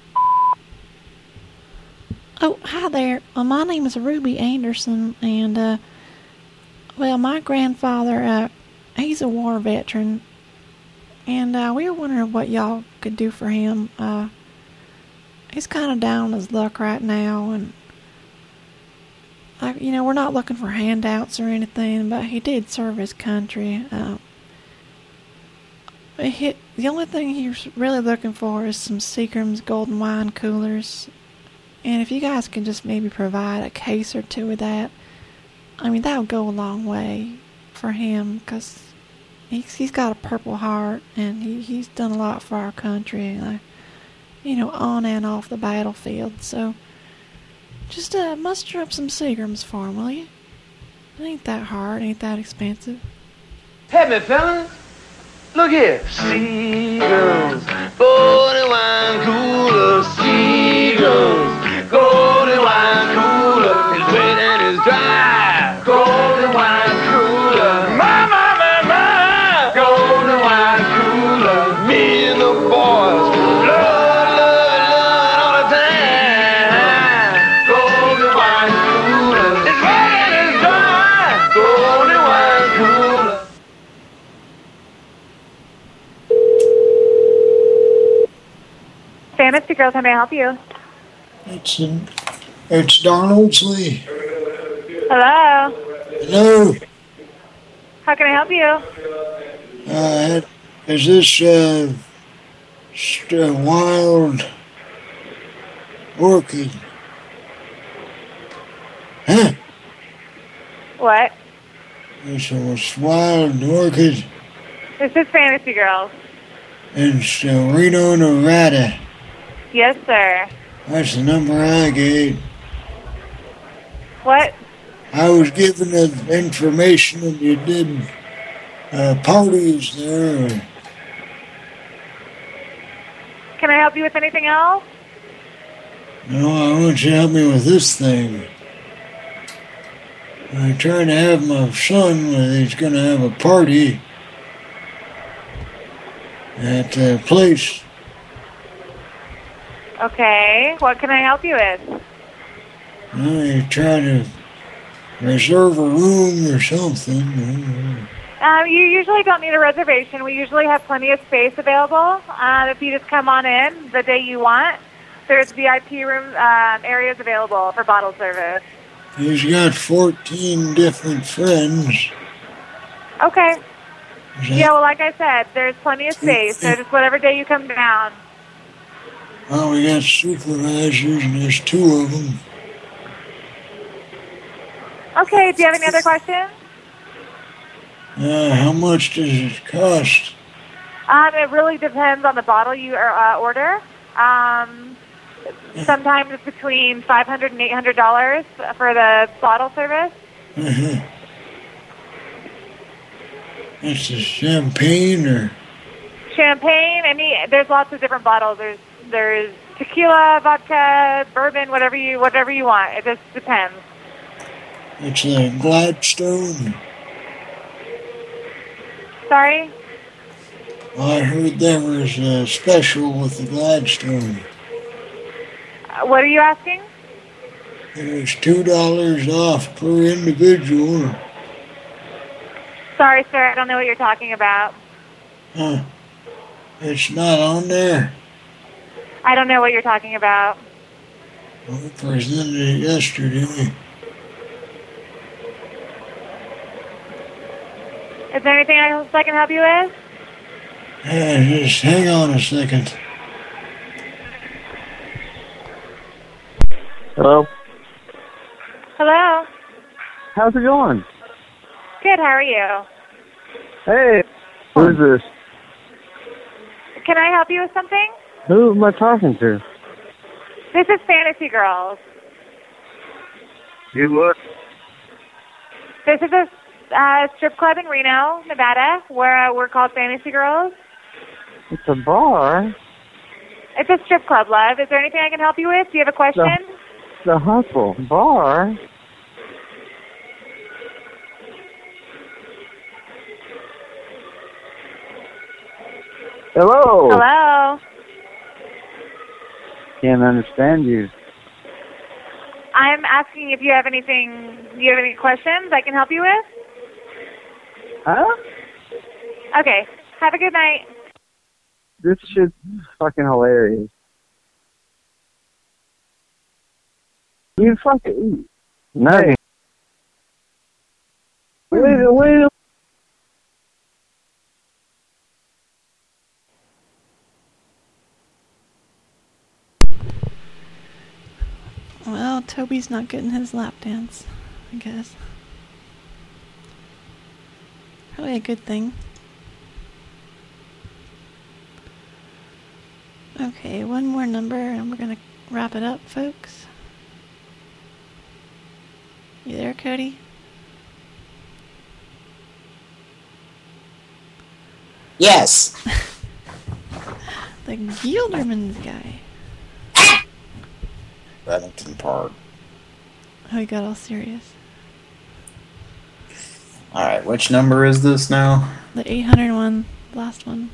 Oh, hi there. Uh, my name is Ruby Anderson, and uh, well, my grandfather, uh, he's a war veteran, and uh, we were wondering what y'all could do for him. Uh, he's kind of down on his luck right now, and like you know, we're not looking for handouts or anything, but he did serve his country. Uh, the only thing he's really looking for is some Seagram's golden wine coolers. And if you guys can just maybe provide a case or two of that, I mean, that would go a long way for him because he's, he's got a purple heart and he, he's done a lot for our country, uh, you know, on and off the battlefield. So just uh, muster up some Seagrams for him, will you? It ain't that hard, ain't that expensive. Help me, fellas. Look here. Seagulls, go to wine cooler. Seagulls, go Girls, how may I help you? It's in, it's Donaldsley. Hello. Hello. How can I help you? Uh, is this uh, wild orchid? Huh? What? It's a wild orchid This is Fantasy Girls. in Reno, Nevada. Yes, sir. That's the number I gave. What? I was given the information that you did uh, parties there. Can I help you with anything else? No, I want you to help me with this thing. I'm trying to have my son, he's going to have a party at the place. Okay. What can I help you with? He's trying to reserve a room or something. Um, you usually don't need a reservation. We usually have plenty of space available. Um, if you just come on in the day you want, there's VIP room um, areas available for bottle service. He's got 14 different friends. Okay. Yeah, well, like I said, there's plenty of space. So just whatever day you come down. Well, we got supervisors, and there's two of them. Okay. Do you have any other questions? Uh, how much does it cost? Um, it really depends on the bottle you uh, order. Um, sometimes it's between five hundred and eight hundred dollars and $800 for the bottle service. Uh-huh. That's the champagne, or Champagne, any there's lots of different bottles. There's there's tequila, vodka, bourbon, whatever you whatever you want. It just depends. it's a Gladstone. Sorry. I heard there was a special with the Gladstone. Uh, What are you asking? It was two dollars off per individual. Sorry, sir. I don't know what you're talking about. Huh. It's not on there. I don't know what you're talking about. We presented it yesterday. Is there anything else I can help you with? Yeah, just hang on a second. Hello. Hello. How's it going? Good. How are you? Hey. Who is this? Can I help you with something? Who am I talking to? This is Fantasy Girls. You what? This is a uh, strip club in Reno, Nevada, where uh, we're called Fantasy Girls. It's a bar. It's a strip club, love. Is there anything I can help you with? Do you have a question? The hustle bar. Hello. Hello. Can't understand you. I'm asking if you have anything. Do you have any questions I can help you with? Huh? Okay. Have a good night. This shit's fucking hilarious. You fucking eat. No. Wait, wait. Well, Toby's not getting his lap dance, I guess. Probably a good thing. Okay, one more number and we're gonna wrap it up, folks. You there, Cody? Yes. The Gilderman's guy. Bennington Park. Oh, he got all serious. Alright, which number is this now? The 801, last one.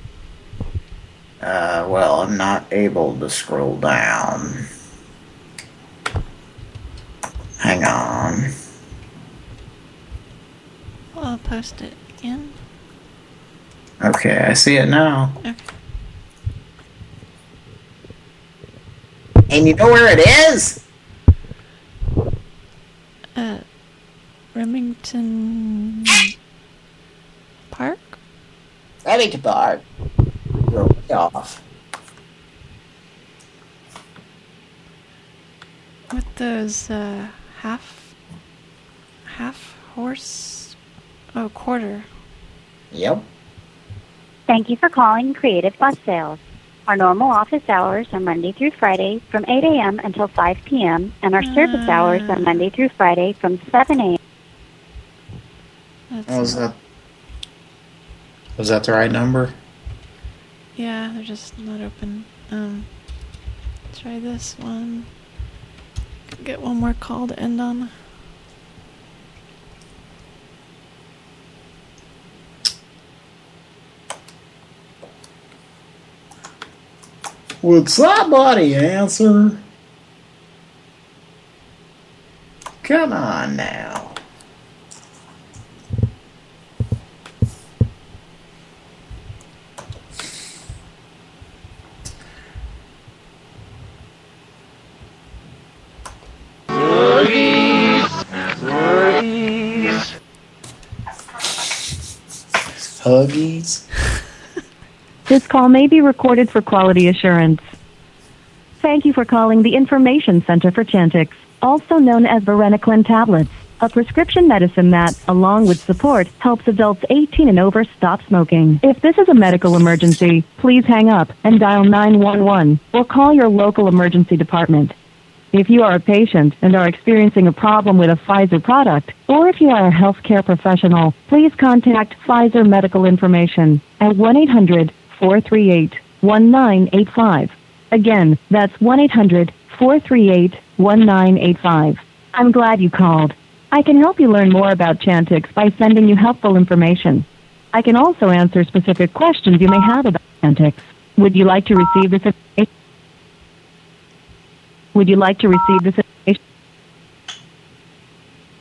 Uh, well, I'm not able to scroll down. Hang on. I'll post it again. Okay, I see it now. Okay. And you know where it is? Uh, Remington Park? Remington Park. You're way off. With those, uh, half, half horse, oh, quarter. Yep. Thank you for calling Creative Bus Sales. Our normal office hours are Monday through Friday from 8 a.m. until 5 p.m., and our service hours are Monday through Friday from 7 a.m. Was that... Was that the right number? Yeah, they're just not open. Um, try this one. Get one more call to end on. Would somebody answer? Come on now. Huggies. This call may be recorded for quality assurance. Thank you for calling the Information Center for Chantix, also known as Varenicline tablets, a prescription medicine that, along with support, helps adults 18 and over stop smoking. If this is a medical emergency, please hang up and dial 911 or call your local emergency department. If you are a patient and are experiencing a problem with a Pfizer product, or if you are a healthcare professional, please contact Pfizer Medical Information at 1 800 438 1985. Again, that's 1 800 438 1985. I'm glad you called. I can help you learn more about Chantix by sending you helpful information. I can also answer specific questions you may have about Chantix. Would you like to receive this information? Would you like to receive this information?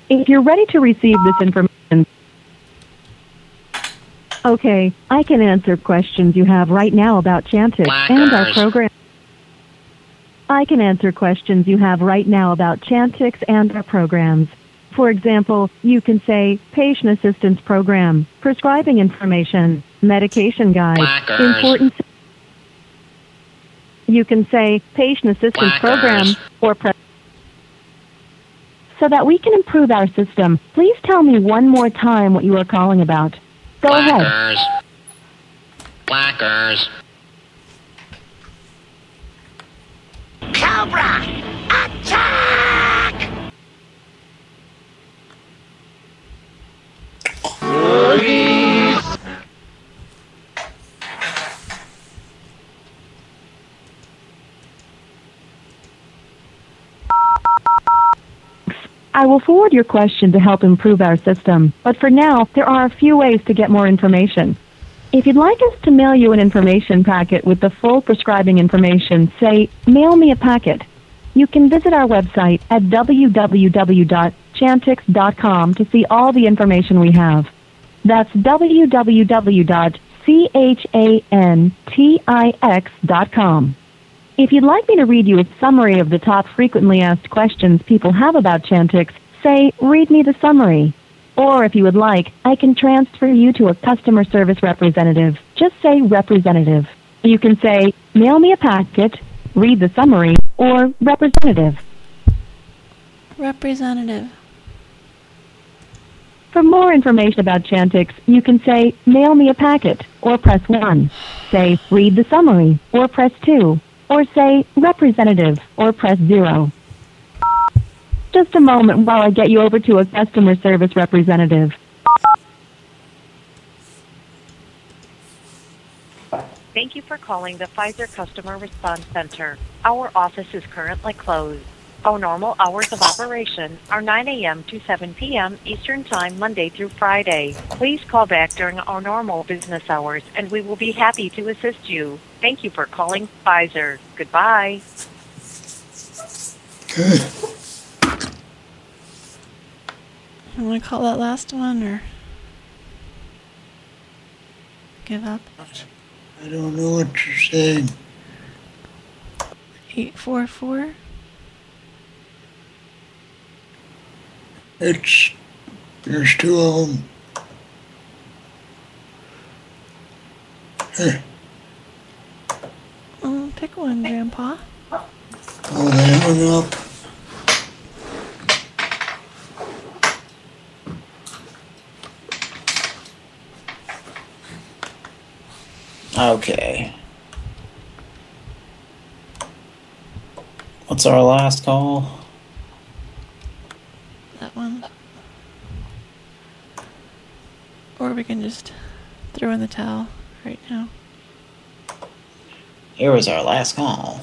If you're ready to receive this information, okay, I can answer questions you have right now about Chantix and our program. I can answer questions you have right now about Chantix and our programs. For example, you can say patient assistance program, prescribing information, medication guide, Blackers. important. You can say patient assistance program or pre- so that we can improve our system. Please tell me one more time what you are calling about. Go ahead. Blackers. Blackers. Cobra! Attack! I will forward your question to help improve our system, but for now, there are a few ways to get more information. If you'd like us to mail you an information packet with the full prescribing information, say, mail me a packet. You can visit our website at www.chantix.com to see all the information we have. That's www.chantix.com. If you'd like me to read you a summary of the top frequently asked questions people have about Chantix, say, read me the summary. Or if you would like, I can transfer you to a customer service representative. Just say representative. You can say, mail me a packet, read the summary, or representative. Representative. For more information about Chantix, you can say, mail me a packet, or press 1. Say, read the summary, or press 2. Or say, representative, or press 0. Just a moment while I get you over to a customer service representative. Thank you for calling the Pfizer Customer Response Center. Our office is currently closed. Our normal hours of operation are 9 a.m. to 7 p.m. Eastern Time, Monday through Friday. Please call back during our normal business hours, and we will be happy to assist you. Thank you for calling Pfizer. Goodbye. You want to call that last one or give up? I don't know what you're saying. 844? It's there's two of them. Hey, Oh, pick one, Grandpa. oh, they hung up. Okay. What's our last call? That one. Or we can just throw in the towel right now. Here was our last call.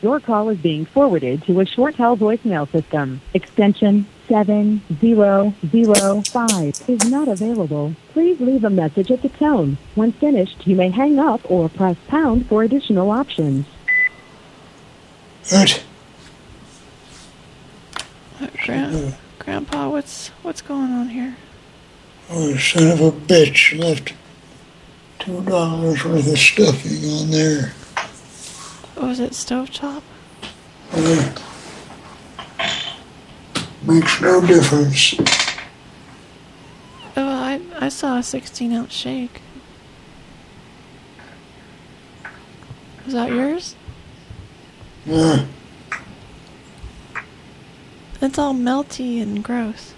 Your call is being forwarded to a ShoreTel voicemail system. Extension 7005 is not available. Please leave a message at the tone. When finished, you may hang up or press pound for additional options. What? Uh, Gran- Grandpa, what's what's going on here? Oh, the son of a bitch left two dollars worth of stuffing on there. Oh, is it stovetop? Uh, makes no difference. Oh, I I saw a 16 ounce shake. Was that yours? Uh, It's all melty and gross.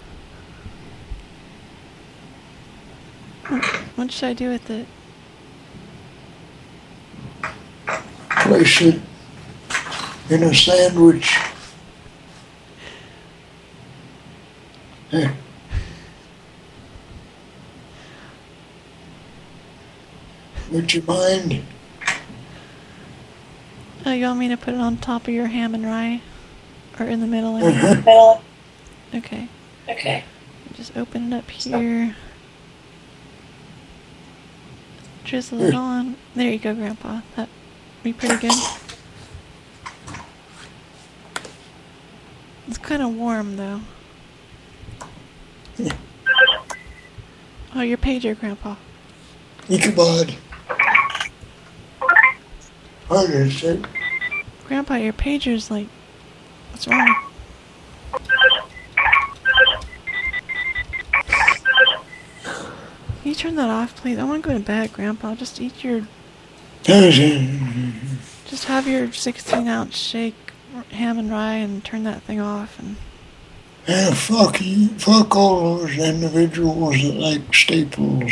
What, should I do with it? place it in a sandwich. Eh. Would you mind? Oh, you want me to put it on top of your ham and rye? Or in the middle? I mean? Mhm. Okay. Okay. Just open it up here. Drizzle it on. There you go, Grandpa. That be pretty good. It's kind of warm, though. Yeah. Oh, your pager, Grandpa. Ichabod. What is it? Grandpa, your pager's like... What's wrong? Can you turn that off, please? I want to go to bed, Grandpa. Just eat your... Just have your 16 ounce shake ham and rye and turn that thing off and... Yeah, fuck you. Fuck all those individuals that like staples.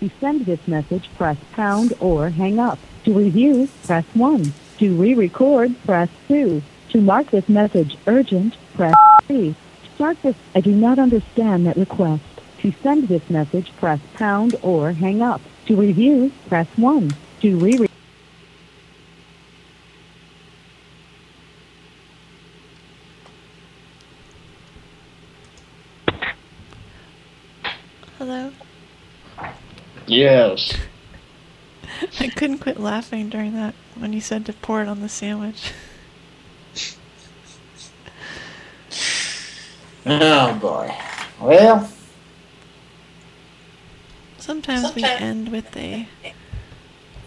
To send this message, press pound or hang up. To review, press 1. To re-record, press 2. To mark this message urgent, press 3. To start this, I do not understand that request. To send this message, press pound or hang up. To review, press 1. To re Hello? Yes. I couldn't quit laughing during that when you said to pour it on the sandwich. Oh boy. Well, Sometimes we end with a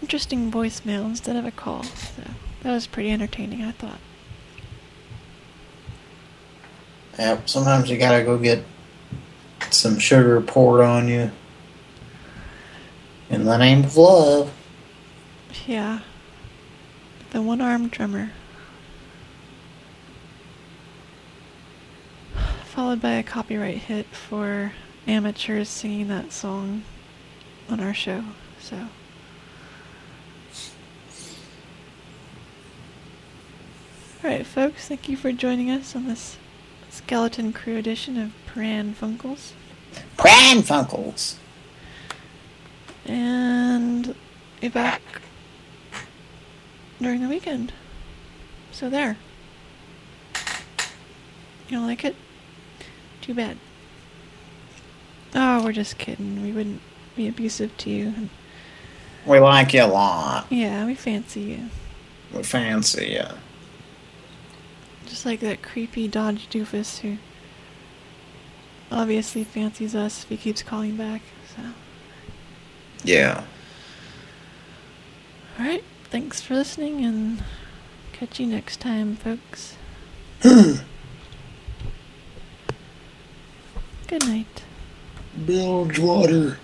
interesting voicemail instead of a call. So that was pretty entertaining, I thought. yeah, sometimes you gotta go get some sugar poured on you in the name of love. Yeah. The one-armed drummer. Followed by a copyright hit for amateurs singing that song on our show. So. Alright, folks, thank you for joining us on this Skeleton Crew edition of Pran Funkels. Pran Funkels. And be back during the weekend. So there. You don't like it? Too bad. Oh, we're just kidding. We wouldn't be abusive to you. We like you a lot. Yeah, we fancy you. We fancy you. Just like that creepy Dodge doofus who obviously fancies us if he keeps calling back. So, Yeah. alright. Thanks for listening and catch you next time, folks. Good night. Bilgewater.